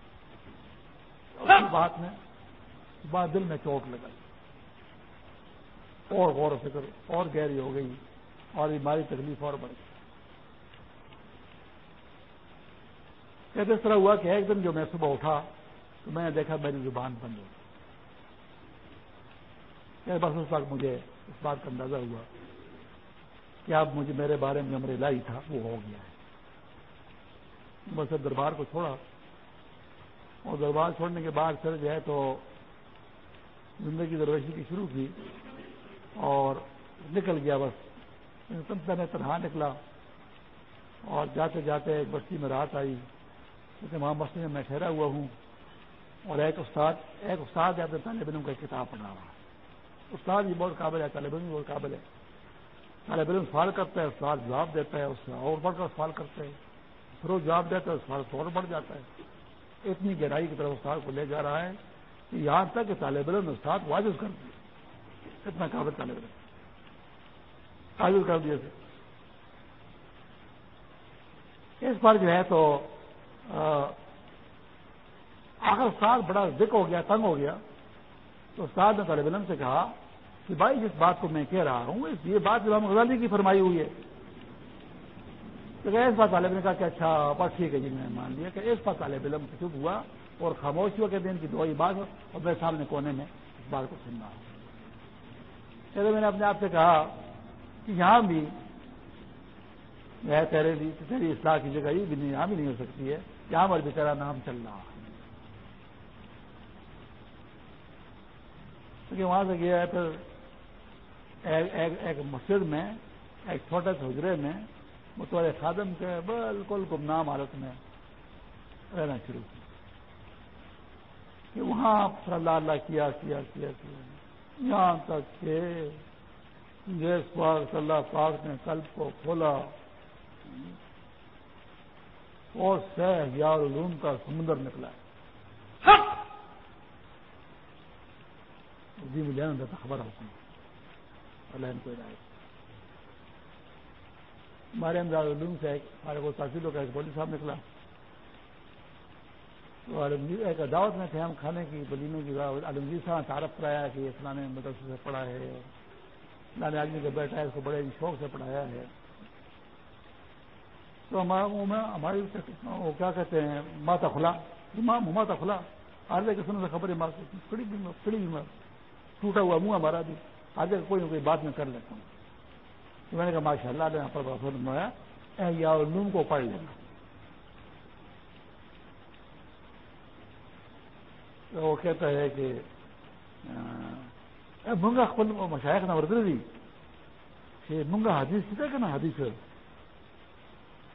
بات میں بات دل میں چوٹ لگا۔ اور غور و فکر، اور گہری ہو گئی اور بیماری تکلیف اور بڑھ گئی۔ کہتے اس طرح ہوا کہ ایک دن جو میں صبح اٹھا تو میں نے دیکھا میری زبان بند ہو بس اس وقت مجھے اس بات کا اندازہ ہوا کہ اب مجھے میرے بارے میں جو لائی تھا وہ ہو گیا ہے۔ بس دربار کو چھوڑا۔ اور دربار چھوڑنے کے بعد پھر جو ہے تو زندگی درویشی کی شروع کی اور نکل گیا۔ بس میں تنہا نکلا اور جاتے جاتے ایک بستی میں رات آئی۔ کیونکہ وہاں مسجد میں میں ٹھہرا ہوا ہوں اور ایک استاد ایک استاد ہے طالب علم کا کتاب پڑھا رہا استاد بھی بہت قابل ہے، طالب علم بھی بہت قابل ہے۔ طالب علم سوال کرتا ہے، استاد جواب دیتا ہے، اس سے اور بڑھ کر سوال کرتے ہیں پھر وہ جواب دیتا ہے، سوال اور بڑھ جاتا ہے۔ اتنی گہرائی کی طرف استاد کو لے جا رہا ہے کہ یہاں تک کہ طالب علم استاد واجب کر دیا۔ اتنا قابل طالب علم۔ واجب کر دیا۔ اس پر جو ہے تو آخر استاد بڑا ذک ہو گیا، تنگ ہو گیا۔ تو استاد نے طالب علم سے کہا کہ بھائی، جس بات کو میں کہہ رہا ہوں یہ بات امام غزالی کی فرمائی ہوئی ہے۔ تو اس بات طالب نے کہا کہ اچھا بس ٹھیک ہے جی میں مان لیا کہ اس بات طالب علم چپ ہوا اور خاموش ہوا کہ دن کی دوائی بات اور میرے سامنے کونے میں اس بات کو سننا میں نے اپنے آپ سے کہا کہ یہاں بھی تیرے تیری اصلاح کی جگہ یہ بھی نہیں، یہاں بھی نہیں ہو سکتی ہے۔ یہاں پر بھی تیرا نام چل رہا ہے۔ کیونکہ وہاں سے گیا ہے پھر ایک مسجد میں، ایک چھوٹے سے حجرے میں متوجہ خادم کے بالکل گمنام حالت میں رہنا شروع کیا۔ کہ وہاں پھر اللہ اللہ کیا کیا کیا کیا۔ یہاں تک کہ جیس پاک اللہ پاک نے قلب کو کھولا۔ اور سہ یار علوم کا سمندر نکلا ہے۔ جی مجھے خبر ہوتی اللہ ان کو ہدایت۔ ہمارے امداد علوم سے ایک ہمارے کو تحصیلوں کا ایک بولی صاحب نکلا۔ تو ایک دعوت میں تھے ہم کھانے کی بلیموں کی عالمگیر صاحب تعارف کرایا کہ اسلام مدرسے سے پڑھا ہے۔ لانے آدمی کا بیٹا ہے اس کو بڑے شوق سے پڑھایا ہے۔ تو ہماری وہ کیا کہتے ہیں؟ ماتا کھلا۔ امام ماتا کھلا۔ آج کے سننے سے خبر ہے کھڑی بیمار ٹوٹا ہوا منہ ہمارا بھی۔ آج کوئی نہ کوئی بات میں کر لیتا ہوں۔ تو میں نے کہا ماشاء اللہ نے پر فرمایا یا نوم کو پڑھ لینا۔ تو وہ کہتا ہے کہ منگا مشائق نہ وردر دی۔ کہ منگا حدیث کہتا کہ نا حدیث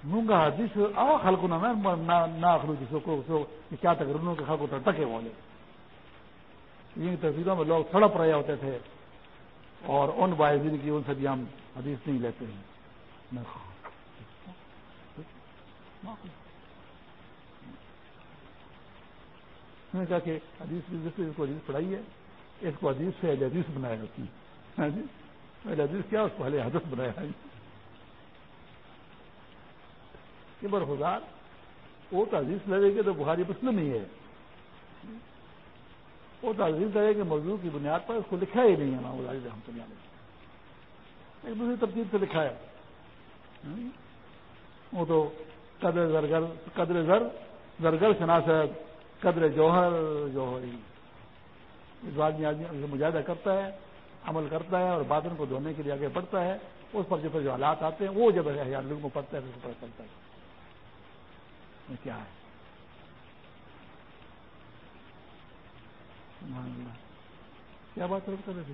مونگا حدیث آ خلق نہ نہ خلو جس کو کیا تک رنوں کے خلق ٹکے والے ان تصویروں میں لوگ سڑپ رہے ہوتے تھے اور ان باعثین کی ان سے بھی ہم حدیث نہیں لیتے ہیں میں نے کہا کہ حدیث جس کو حدیث پڑھائی ہے اس کو حدیث سے حدیث بنایا جاتی ہے ہاں حدیث کیا اس کو حدیث بنایا ہے کہ برخار وہ تعزیز لگے گی تو بخاری مسلم ہی ہے۔ وہ تعزیز لگے کہ موضوع کی بنیاد پر اس کو لکھا ہی نہیں ہے نا غزاری رحمۃ اللہ نے ایک دوسری ترتیب سے لکھا ہے۔ وہ تو قدر زرگر، قدر زر، زرگر شناست قدر جوہر، جوہری۔ اس بات میں آدمی مجاہدہ کرتا ہے، عمل کرتا ہے اور بادن کو دھونے کے لیے آگے بڑھتا ہے۔ اس پر جب جو حالات آتے ہیں، وہ جب لوگوں کو پڑھتا ہے پتہ چلتا ہے۔ کیا ہے؟ کیا بات کر رہے تھے؟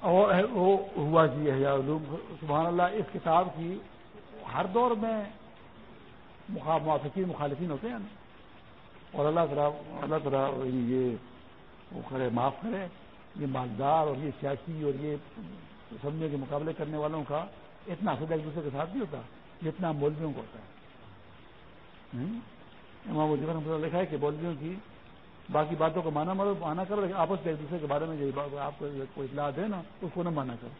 اور وہ ہوا جی ہے سبحان اللہ، اس کتاب کی ہر دور میں موافقین، مخالفین ہوتے ہیں۔ اور اللہ تعالیٰ اللہ تعالیٰ یعنی یہ وہ کرے، معاف کرے، یہ مالدار اور یہ سیاسی اور یہ سمجھنے کے مقابلے کرنے والوں کا اتنا حسد ایک دوسرے کے ساتھ نہیں ہوتا۔ جتنا مولویوں کو ہوتا ہے۔ امام جیون لکھا ہے کہ مولویوں کی باقی باتوں کو مانا مرو مانا کرو، لیکن آپس میں ایک دوسرے کے بارے میں جو آپ کو کوئی اطلاع دے نا اس کو نہ مانا کرو،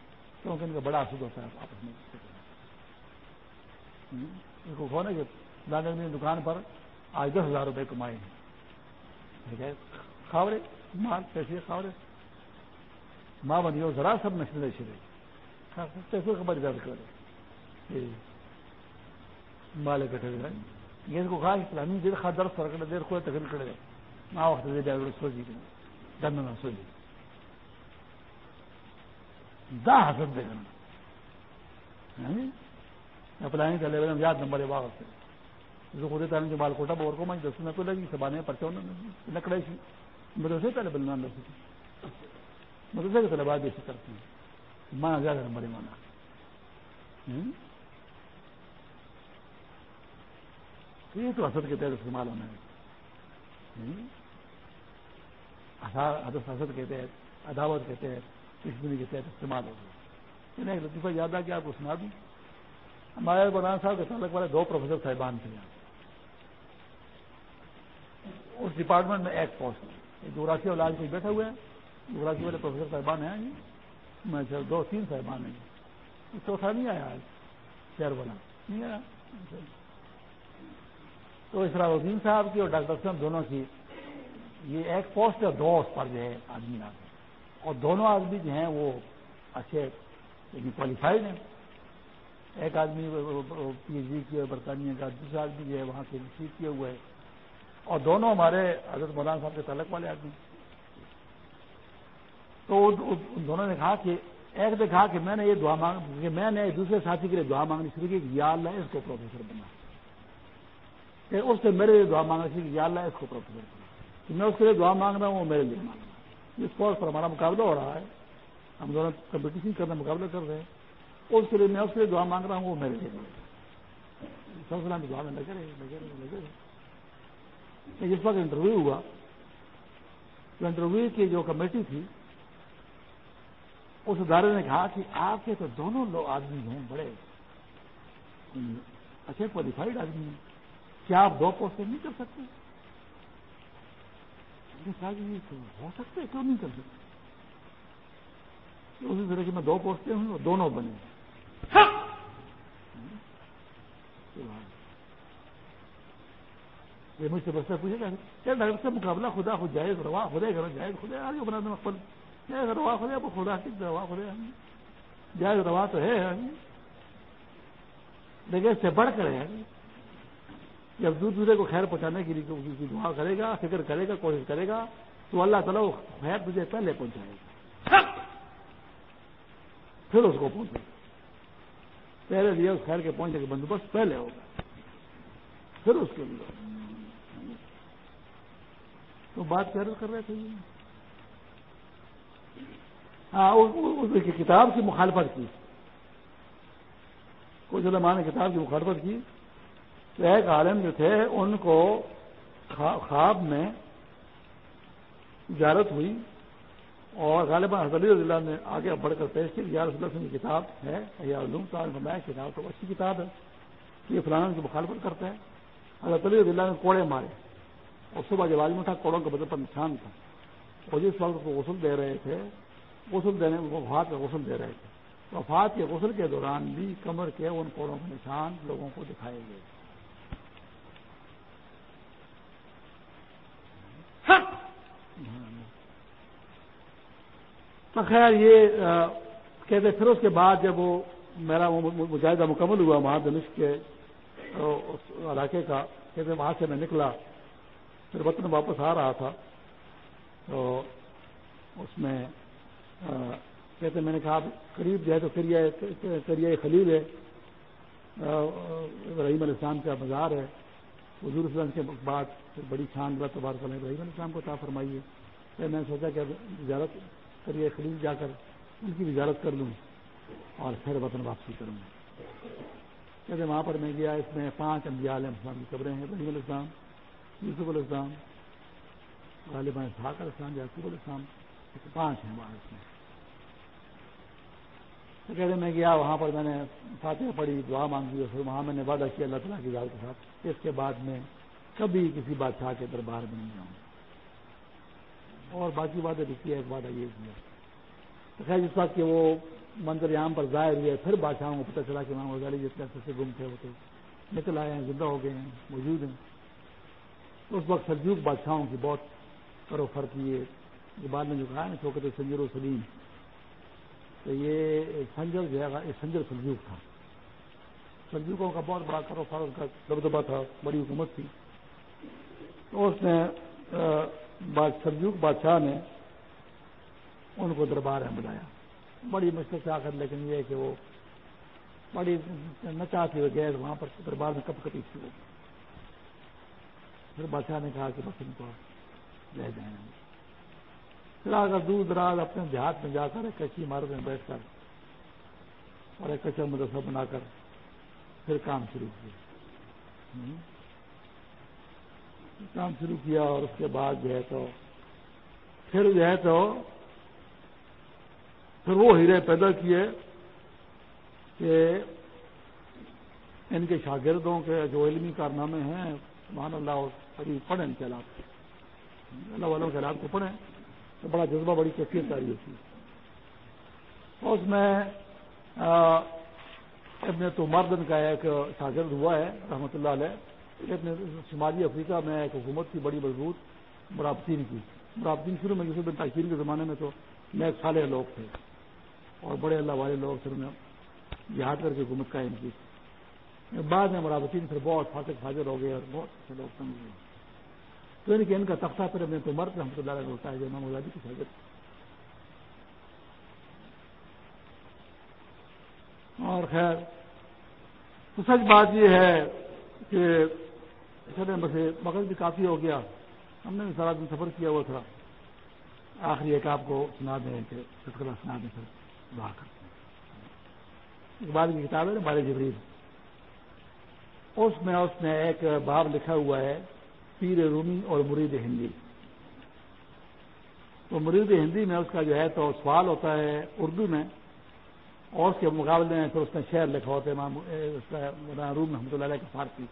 کیونکہ ان کا بڑا حسد ہوتا ہے آپس میں۔ اس کو کھونے کے لانے دکان پر آج دس ہزار روپے کمائے ہیں۔ خاورے، مال، پیسے، خاورے۔ ماں بنی ہو، ذرا سب نشلے شرے پیسوں کا بڑی درد کرے مال کٹے گئے یہ کو کہا کہ دیر خا درد سرکڑے دیر کوئی تکن کرے نہ وقت دے جائے سوچی کہ دن نہ سوچی دا حسد دے گا پلانی چلے گئے یاد نمبر ہے واقع سے جو خود تعلیم جو بال کوٹا بور کو میں دس نہ تو لگی سبانے پرچوں لکڑے سی مدرسے پہلے بلنان رسی تھی مدرسے کے طلبا جیسے کرتے ہیں مانا. زیادہ بڑے مانا یہ تو حسد کے تحت استعمال ہونا ہے۔ حسد کے تحت عداوت کے تحت کشمیری کے تحت استعمال ہو گیا۔ ایک لطیفہ یاد آ کہ آپ کو سنا دوں۔ ہمارے مولانا صاحب کے تعلق والے دو پروفیسر صاحبان تھے۔ یہاں اس ڈپارٹمنٹ میں ایک پوسٹ دوراسی علاج کوئی بیٹھے ہوئے ہیں دوراسی والے پروفیسر صاحبان ہیں میں دو تین صاحبان ہیں چوتھا نہیں آیا آج۔ شہر والا نہیں آیا۔ تو اسرا الدین صاحب کی اور ڈاکٹر صاحب دونوں کی یہ ایک پوسٹ ہے دو اس پر جو ہے آدمی آتے اور دونوں آدمی جو ہیں وہ اچھے یعنی کوالیفائڈ ہیں۔ ایک آدمی پی ایچ ڈی کیا برطانیہ کا دوسرا آدمی جو ہے وہاں سے ریسیو کیے ہوئے۔ اور دونوں ہمارے حضرت مولانا صاحب کے تعلق والے آدمی۔ تو ان دونوں نے کہا کہ، ایک نے کہا کہ میں نے یہ دعا مانگ، کہ میں نے دوسرے ساتھی کے لیے دعا مانگنی شروع کی کہ یا اللہ اس کو پروفیسر بنا۔ کہ اس نے میرے لیے دعا مانگنا شروع کی یا اللہ اس کو پروفیسر کہ میں اس کے لیے دعا مانگ رہا ہوں، وہ میرے لیے مانگ رہا ہوں اس کورس پر ہمارا مقابلہ ہو رہا ہے۔ ہم دونوں کمپٹیشن کرنا مقابلہ کر رہے ہیں۔ اس کے لیے میں اس کے لیے دعا مانگ رہا ہوں، وہ میرے لیے سب سلام دعا میں لگے رہے لگے رہے لگے رہے جس وقت انٹرویو ہوا۔ تو انٹرویو کی جو کمیٹی تھی، اس ادارے نے کہا کہ آپ کے تو دونوں لوگ آدمی ہیں، بڑے۔ اچھے کوالیفائڈ آدمی ہیں۔ کیا آپ دو پوسٹیں نہیں کر سکتے؟ ہو سکتے کیوں نہیں کر سکتے؟ اسی طرح کی میں دو پوسٹیں ہوں اور دونوں بنے یہ مجھ سے بچہ پوچھے گا کیا ڈاکٹر سے مقابلہ خدا خود جائز روا خدے کرو جائز خدا آگے بنا دیں مقبل۔ جائز روا خدے آپ خدا ٹھیک روا خدے جائز روا تو ہے۔ لیکن اس سے بڑھ کر ہے۔ جب دور دوسرے کو خیر پہنچانے کے لیے دعا کرے گا فکر کرے گا کوشش کرے گا تو اللہ تعالیٰ وہ خیر تجھے پہلے پہنچائے گا۔ پھر اس کو پہنچے۔ پہلے لیے اس خیر کے پہنچنے کا بندوبست پہلے ہوگا پھر اس کے لیے۔ تو بات کر رہے تھے ہاں اس کی کتاب کی مخالفت کی۔ کچھ علماء نے کتاب کی مخالفت کی۔ ایک عالم جو تھے، ان کو خواب میں زیارت ہوئی اور غالباً حضرت علی اللہ نے آگے بڑھ کر پیش کی، یا رسول اللہ کی کتاب ہے، یا علوم صاحب فرمایا کتاب تو اچھی کتاب ہے، یہ فلانا کی مخالفت کرتا ہے۔ حضرت علی اللہ نے کوڑے مارے۔ اور صبح جب آدمی اٹھا کوڑوں کے بدل پر نشان تھا، اور جس وقت کو غسل دے رہے تھے، غسل دینے کو ہاتھ کا غسل دے رہے تھے۔ وفات کے غسل کے دوران بھی کمر کے ان کوڑوں کے نشان لوگوں کو دکھائے گئے۔ خیر یہ کہتے پھر اس کے بعد جب وہ میرا مجاہدہ مکمل ہوا وہاں دنش کے علاقے کا، کہتے وہاں سے میں نکلا، پھر وطن واپس آ رہا تھا، تو اس میں کہتے میں نے کہا قریب جو ہے تو کریے خلیل ہے رحیم علیہ السلام کا بازار ہے، حضور السلام کے بعد بڑی چھان اللہ تبارک رحیم علیہ السلام کو تا فرمائیے۔ پھر میں نے سوچا کہ زیارت کریے خلیل جا کر ان کی زیارت کر لوں اور پھر وطن واپسی کروں کہتے وہاں پر میں گیا، اس میں پانچ انبیاء علیہ السلام کی قبریں ہیں رحیم علیہ السلام یوسف علیہ السلام غالبان صحاق علیہ السلام، یعقوب علیہ السلام پانچ ہیں وہاں اس میں۔ تو کہتے میں گیا، وہاں پر میں نے فاتحہ پڑھی، دعا مانگی اور پھر وہاں میں نے وعدہ کیا اللہ تعالیٰ کی ذات کے ساتھ، اس کے بعد میں کبھی کسی بادشاہ کے دربار میں نہیں جاؤں۔ اور باقی وعدے بھی کیا ایک وعدہ یہ کیا تو خیر، جس وقت کہ وہ منظر یہاں پر ظاہر ہوئے پھر بادشاہوں کو پتہ چلا کہ وہاں غزالی جس طرح سے گم تھے، وہ تو نکل آئے ہیں، زندہ ہو گئے ہیں، موجود ہیں۔ اس وقت سرجوک بادشاہوں کی بہت کرو فرق یہ بعد میں جو کہا نا چوکت سنجر و سلیم۔ تو یہ سنجر جو ہے سنجر سلجوک تھا۔ سلجوکوں کا بہت بڑا کرو فر، کا دبدبا تھا، بڑی حکومت تھی۔ تو اس نے سلجوک بادشاہ نے ان کو دربار میں بلایا۔ بڑی مشکل سے آ کر لیکن یہ کہ وہ بڑی نہ چاہتے ہوئے گئے وہاں پر دربار میں کپ کپی تھی وہ پھر بادشاہ نے کہا کہ بس ان کو لے جائیں۔ پھر اگر دور دراز اپنے دیہات میں جا کر ایک کچی عمارت میں بیٹھ کر اور ایک کچا مدرسہ بنا کر پھر کام شروع کیا کام شروع کیا اور اس کے بعد جو ہے تو پھر جو ہے تو پھر وہ ہیرے پیدا کیے کہ ان کے شاگردوں کے جو علمی کارنامے ہیں مان اللہ قریب پڑھیں ان کے علاق اللہ والوں کے علاق کو پڑھیں۔ تو بڑا جذبہ، بڑی کیفیت آ رہی ہوتی ہے۔ اس میں اپنے تو مردن کا ایک شاگرد ہوا ہے رحمۃ اللہ علیہ۔ شمالی افریقہ میں ایک حکومت کی بڑی مضبوط مرابطین کی، مرابطین شروع میں جسے تاکیر کے زمانے میں تو نیک سالے لوگ تھے اور بڑے اللہ والے لوگ پھر میں یہاں کر کے حکومت قائم کی۔ بعد میں مرابطین پھر بہت فاطق فاضر ہو گئے اور بہت اچھے لوگ سمجھ گئے تو ان کے، ان کا تختہ پھر اپنے تو مرد رحمۃ اللہ علیہ ہوتا ہے، جو امام آزادی کی شاگرد۔ اور خیر، تو سچ بات یہ ہے کہ اچھا بس مغل بھی کافی ہو گیا۔ ہم نے سارا دن سفر کیا ہوا تھا۔ آخری ایک آپ کو سنا دیں کہ سنا دیں پھر۔ دعا کرتے ہیں بعد کی کتاب ہے نا بال جبریل۔ اس میں، اس نے ایک باب لکھا ہوا ہے، پیر رومی اور مرید ہندی۔ تو مرید ہندی میں اس کا جو ہے تو سوال ہوتا ہے اردو میں، اور اس کے مقابلے میں پھر اس نے شعر لکھا ہوتا ہے۔ روم رحمۃ اللہ علیہ کا فارسی۔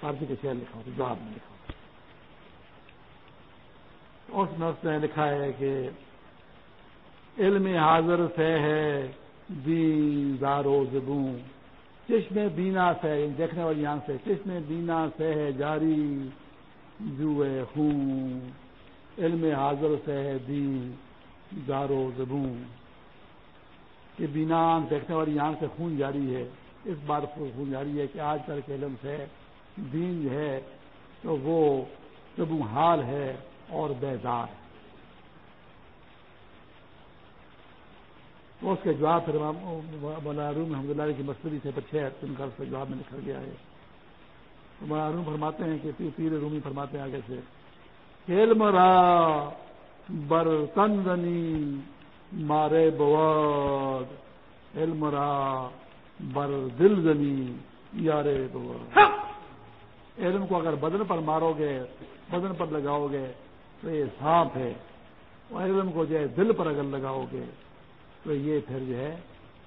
فارسی کے شعر لکھا ہوتا جواب میں لکھا اس میں اس نے لکھا ہے کہ علم حاضر سے ہے زارو زبوں چشم بینا سے یعنی دیکھنے والی یہاں سے۔ چشم بینا سے ہے جاری جو خون۔ علم حاضر سے ہے دی زارو زبوں کہ بینا دیکھنے والی یہاں سے خون جاری ہے۔ اس بار خون جاری ہے کہ آج کل کے علم سے دین جو ہے، تو وہ زبوں حال ہے اور بیدار ہے۔ تو اس کے جواب پھر مولانا روم اللہ کی مستری سے بچے ان کا اس کا جواب میں نکل گیا ہے۔ تو مولانا روم فرماتے ہیں کہ پیر رومی فرماتے ہیں آگے سے، علم را بر تنزنی مارے بواد، علم را بر دل یارے بواد علم کو اگر بدن پر مارو گے بدن پر لگاؤ گے تو یہ سانپ ہے۔ اور علم کو جو ہے دل پر اگر لگاؤ گے تو یہ پھر جو ہے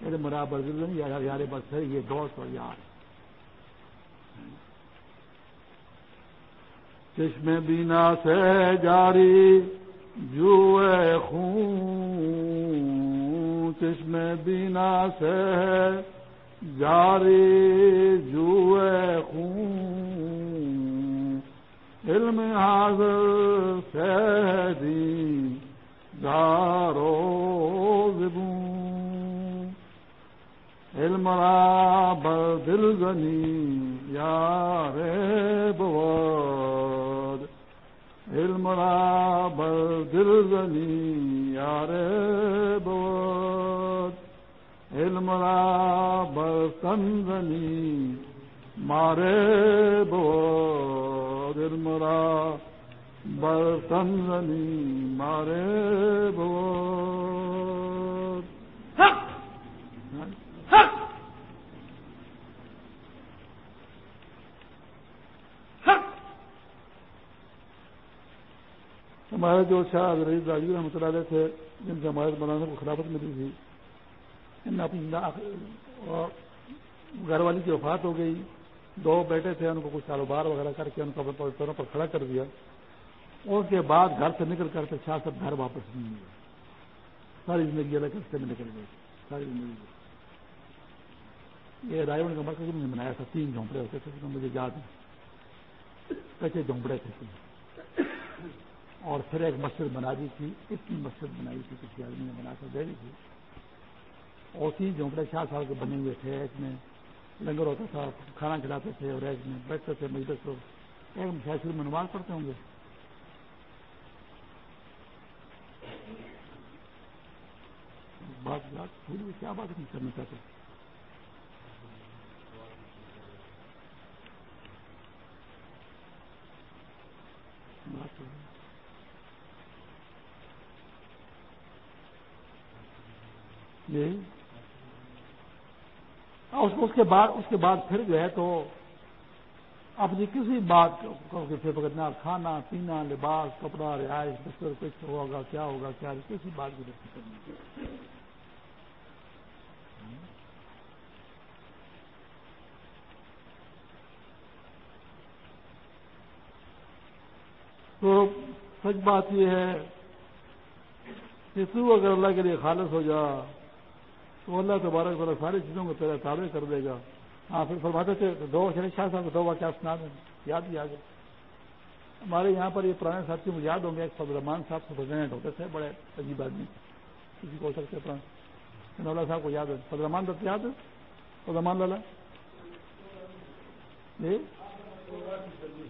میرے مرابر یا یار بس ہے یہ دوست اور یار۔ چشم بینا سے جاری جو خون۔ چشم بینا سے جاری جو خون، علم حاضر سے دی دارو زبون۔ علم را بر دل زنی یار بود علم را بر دل زنی یار بود علم را بر سنزنی مارے بود علم را بر سنزنی مارے بود ہمارے جو شاہ رئیس راجو رحمۃ اللہ علیہ تھے جن سے ہمارے بنانے کو خلافت ملی تھی ان نے اپنی گھر والی کی وفات ہو گئی۔ دو بیٹے تھے، ان کو کچھ کاروبار وغیرہ کر کے ان کو اپنے پیروں پر کھڑا کر دیا۔ اس کے بعد گھر سے نکل کر کے شاہ سب گھر واپس نہیں ہوئے۔ ساری زندگی الگ رستے میں نکل گئی ساری زندگی۔ یہ رائے کا مرکز نے بنایا تھا۔ تین جھونپڑے ہوتے تھے مجھے یاد ہے کچے جھونپڑے تھے۔ اور پھر ایک مسجد بنا دی تھی۔ اتنی مسجد بنائی تھی کسی آدمی نے بنا کر دے دی تھی۔ اور تین جھونپڑے شاہ سال کے بنے ہوئے تھے ایک میں لنگر ہوتا تھا، کھانا کھلاتے تھے اور ایک میں بیٹھتے تھے مجلس کو ایک شاید میں نماز پڑھتے ہوں گے۔ بات بات پھول کیا بات نہیں کرنا چاہتے؟ جی اس کے بعد اس کے بعد پھر جو ہے تو اپنی جی کسی بات کو پکڑنا کھانا، پینا، لباس، کپڑا، رہائش، بستر، کچھ ہوگا، کیا ہوگا، کیا کسی بات کی رکھتی کرنی تو سچ بات یہ ہے کہ تو اگر اللہ کے لیے خالص ہو جا تو اللہ تبارک ذرا ساری چیزوں کو تیرا تابع کر دے گا۔ ہاں پھر فرماتے تھے، دو شریف شاہ صاحب کو دو واقعات سنا دیں۔ یاد ہی آ گئے۔ ہمارے یہاں پر یہ پرانے ساتھی مجھے یاد ہوں گے، ایک فضل رحمان صاحب سے پریزیڈنٹ ہوتے تھے، بڑے عجیب آدمی۔ کسی کو ہو سکتے پرانے۔ اللہ صاحب کو یاد ہے۔ فضل رحمان دت یاد ہے؟ فضل رحمان لالا جی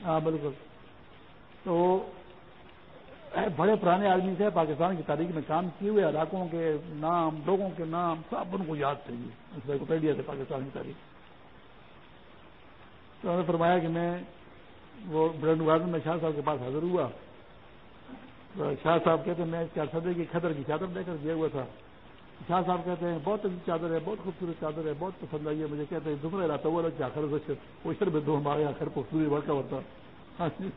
ہاں بالکل۔ تو بڑے پرانے آدمی تھے، پاکستان کی تاریخ میں کام کیے ہوئے، علاقوں کے نام، لوگوں کے نام، سب ان کو یاد تھے جی، انسائکلوپیڈیا تھے پاکستان کی تاریخ۔ تو انہوں نے فرمایا کہ میں، وہ برنڈ گارڈن میں شاہ صاحب کے پاس حاضر ہوا۔ تو شاہ صاحب کہتے ہیں، میں کیا صدر کی خطر کی چادر دے کر دیا ہوا تھا۔ شاہ صاحب کہتے ہیں، بہت اچھی چادر ہے، بہت خوبصورت چادر ہے، بہت پسند آئی ہے مجھے۔ کہتے ہیں دوسرا رہتا وہ آخر کوشر میں دو ہمارے آخر خوبصورت بڑھتا ہوتا۔ ہاں جی۔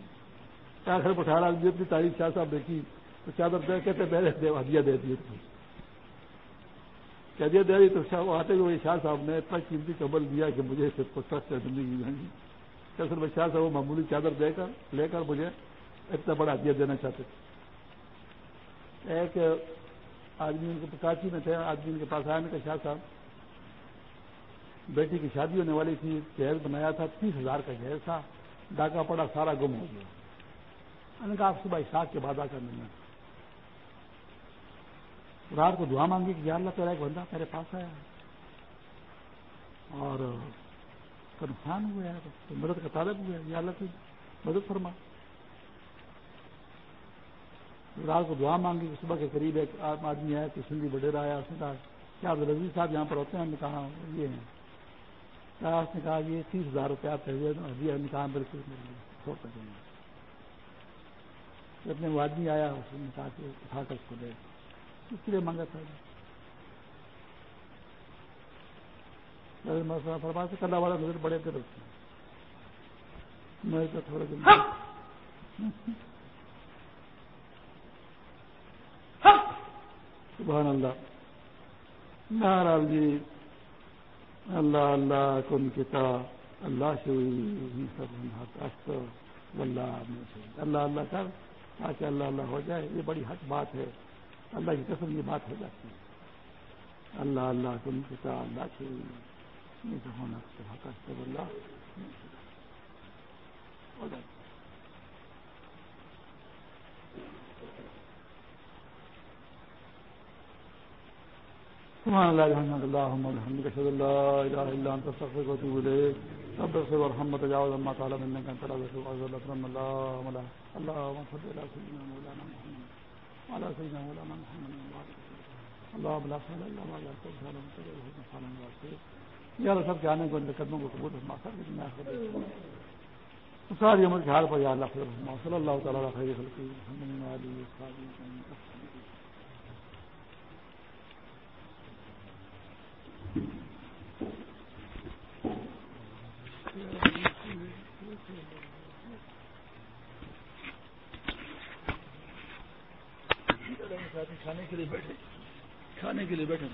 آخر پٹھارا آدمی اپنی تاریخ شاہ صاحب دیکھی، تو چادر دے کہتے میں نے ہدیہ دے دی ہدیہ دے دی تو شاہ آتے ہوئے شاہ صاحب نے اتنا قیمتی قبل دیا کہ مجھے سخت زندگی مہنگی سر میں شاہ صاحب وہ معمولی چادر دے کر لے کر مجھے اتنا بڑا ہدیہ دینا چاہتے تھے۔ ایک آدمی ان کے کراچی میں تھے، آدمی ان کے پاس آیا کہ شاہ صاحب، بیٹی کی شادی ہونے والی تھی جہیز بنایا تھا، تیس ہزار کا جہیز تھا، ڈاکہ پڑا، سارا گم ہو گیا۔ میں نے کہا آپ صبح اشاق کے بعد آ کر ملنا رات کو دعا مانگی کہ یا اللہ تیرا ایک بندہ میرے پاس آیا اور نقصان ہوا ہے، تو مدد کا طالب ہوا ہے۔ یا اللہ کی مدد فرما۔ رات کو دعا مانگی کہ صبح کے قریب ایک آدمی آیا کہ سندھی وڈیرا آیا، اس نے کہا، کیا عبد العزیز صاحب یہاں پر ہوتے ہیں؟ ہم نے کہا، یہ ہیں۔ کیا اس نے کہا، یہ تیس ہزار روپیہ آپ نے کہا بالکل چھوڑ سکیں گے۔ اپنے وہ آدمی آیا اس نے کہا کہ اٹھا کر اس کو دے اس کے لیے مانگا تھا فرما سے کلا والا نظر بڑے دیر میں تو تھوڑا دن سبحان اللہ نارال جی اللہ اللہ کن کتا اللہ سب اللہ اللہ اللہ کر تاکہ اللہ اللہ ہو جائے یہ بڑی حق بات ہے اللہ کی قسم یہ بات ہو جاتی ہے اللہ اللہ تم پتا اللہ کی ہونا اللہ ہو جاتی سبحان الله الحمد لله الحمد اشهد ان لا اله الا انت استغفرك واتوب اليك رب اغفر وارحم وتجاوز ما تعالى منك انت لا تشوف اكرم الله ولا اللهم صل على سيدنا مولانا محمد وعلى سيدنا مولانا محمد اللهم لا صل الا ما جعلت سهلا وتجعله سهلا واسعا یا اللہ سب کے آنے کو ان قدموں کو قبول فرما سر میں ساری عمر کے حال پر یا اللہ صلی اللہ تعالیٰ خیر خلقی محمد علی کھانے کے لیے بیٹھے کھانے کے لیے بیٹھے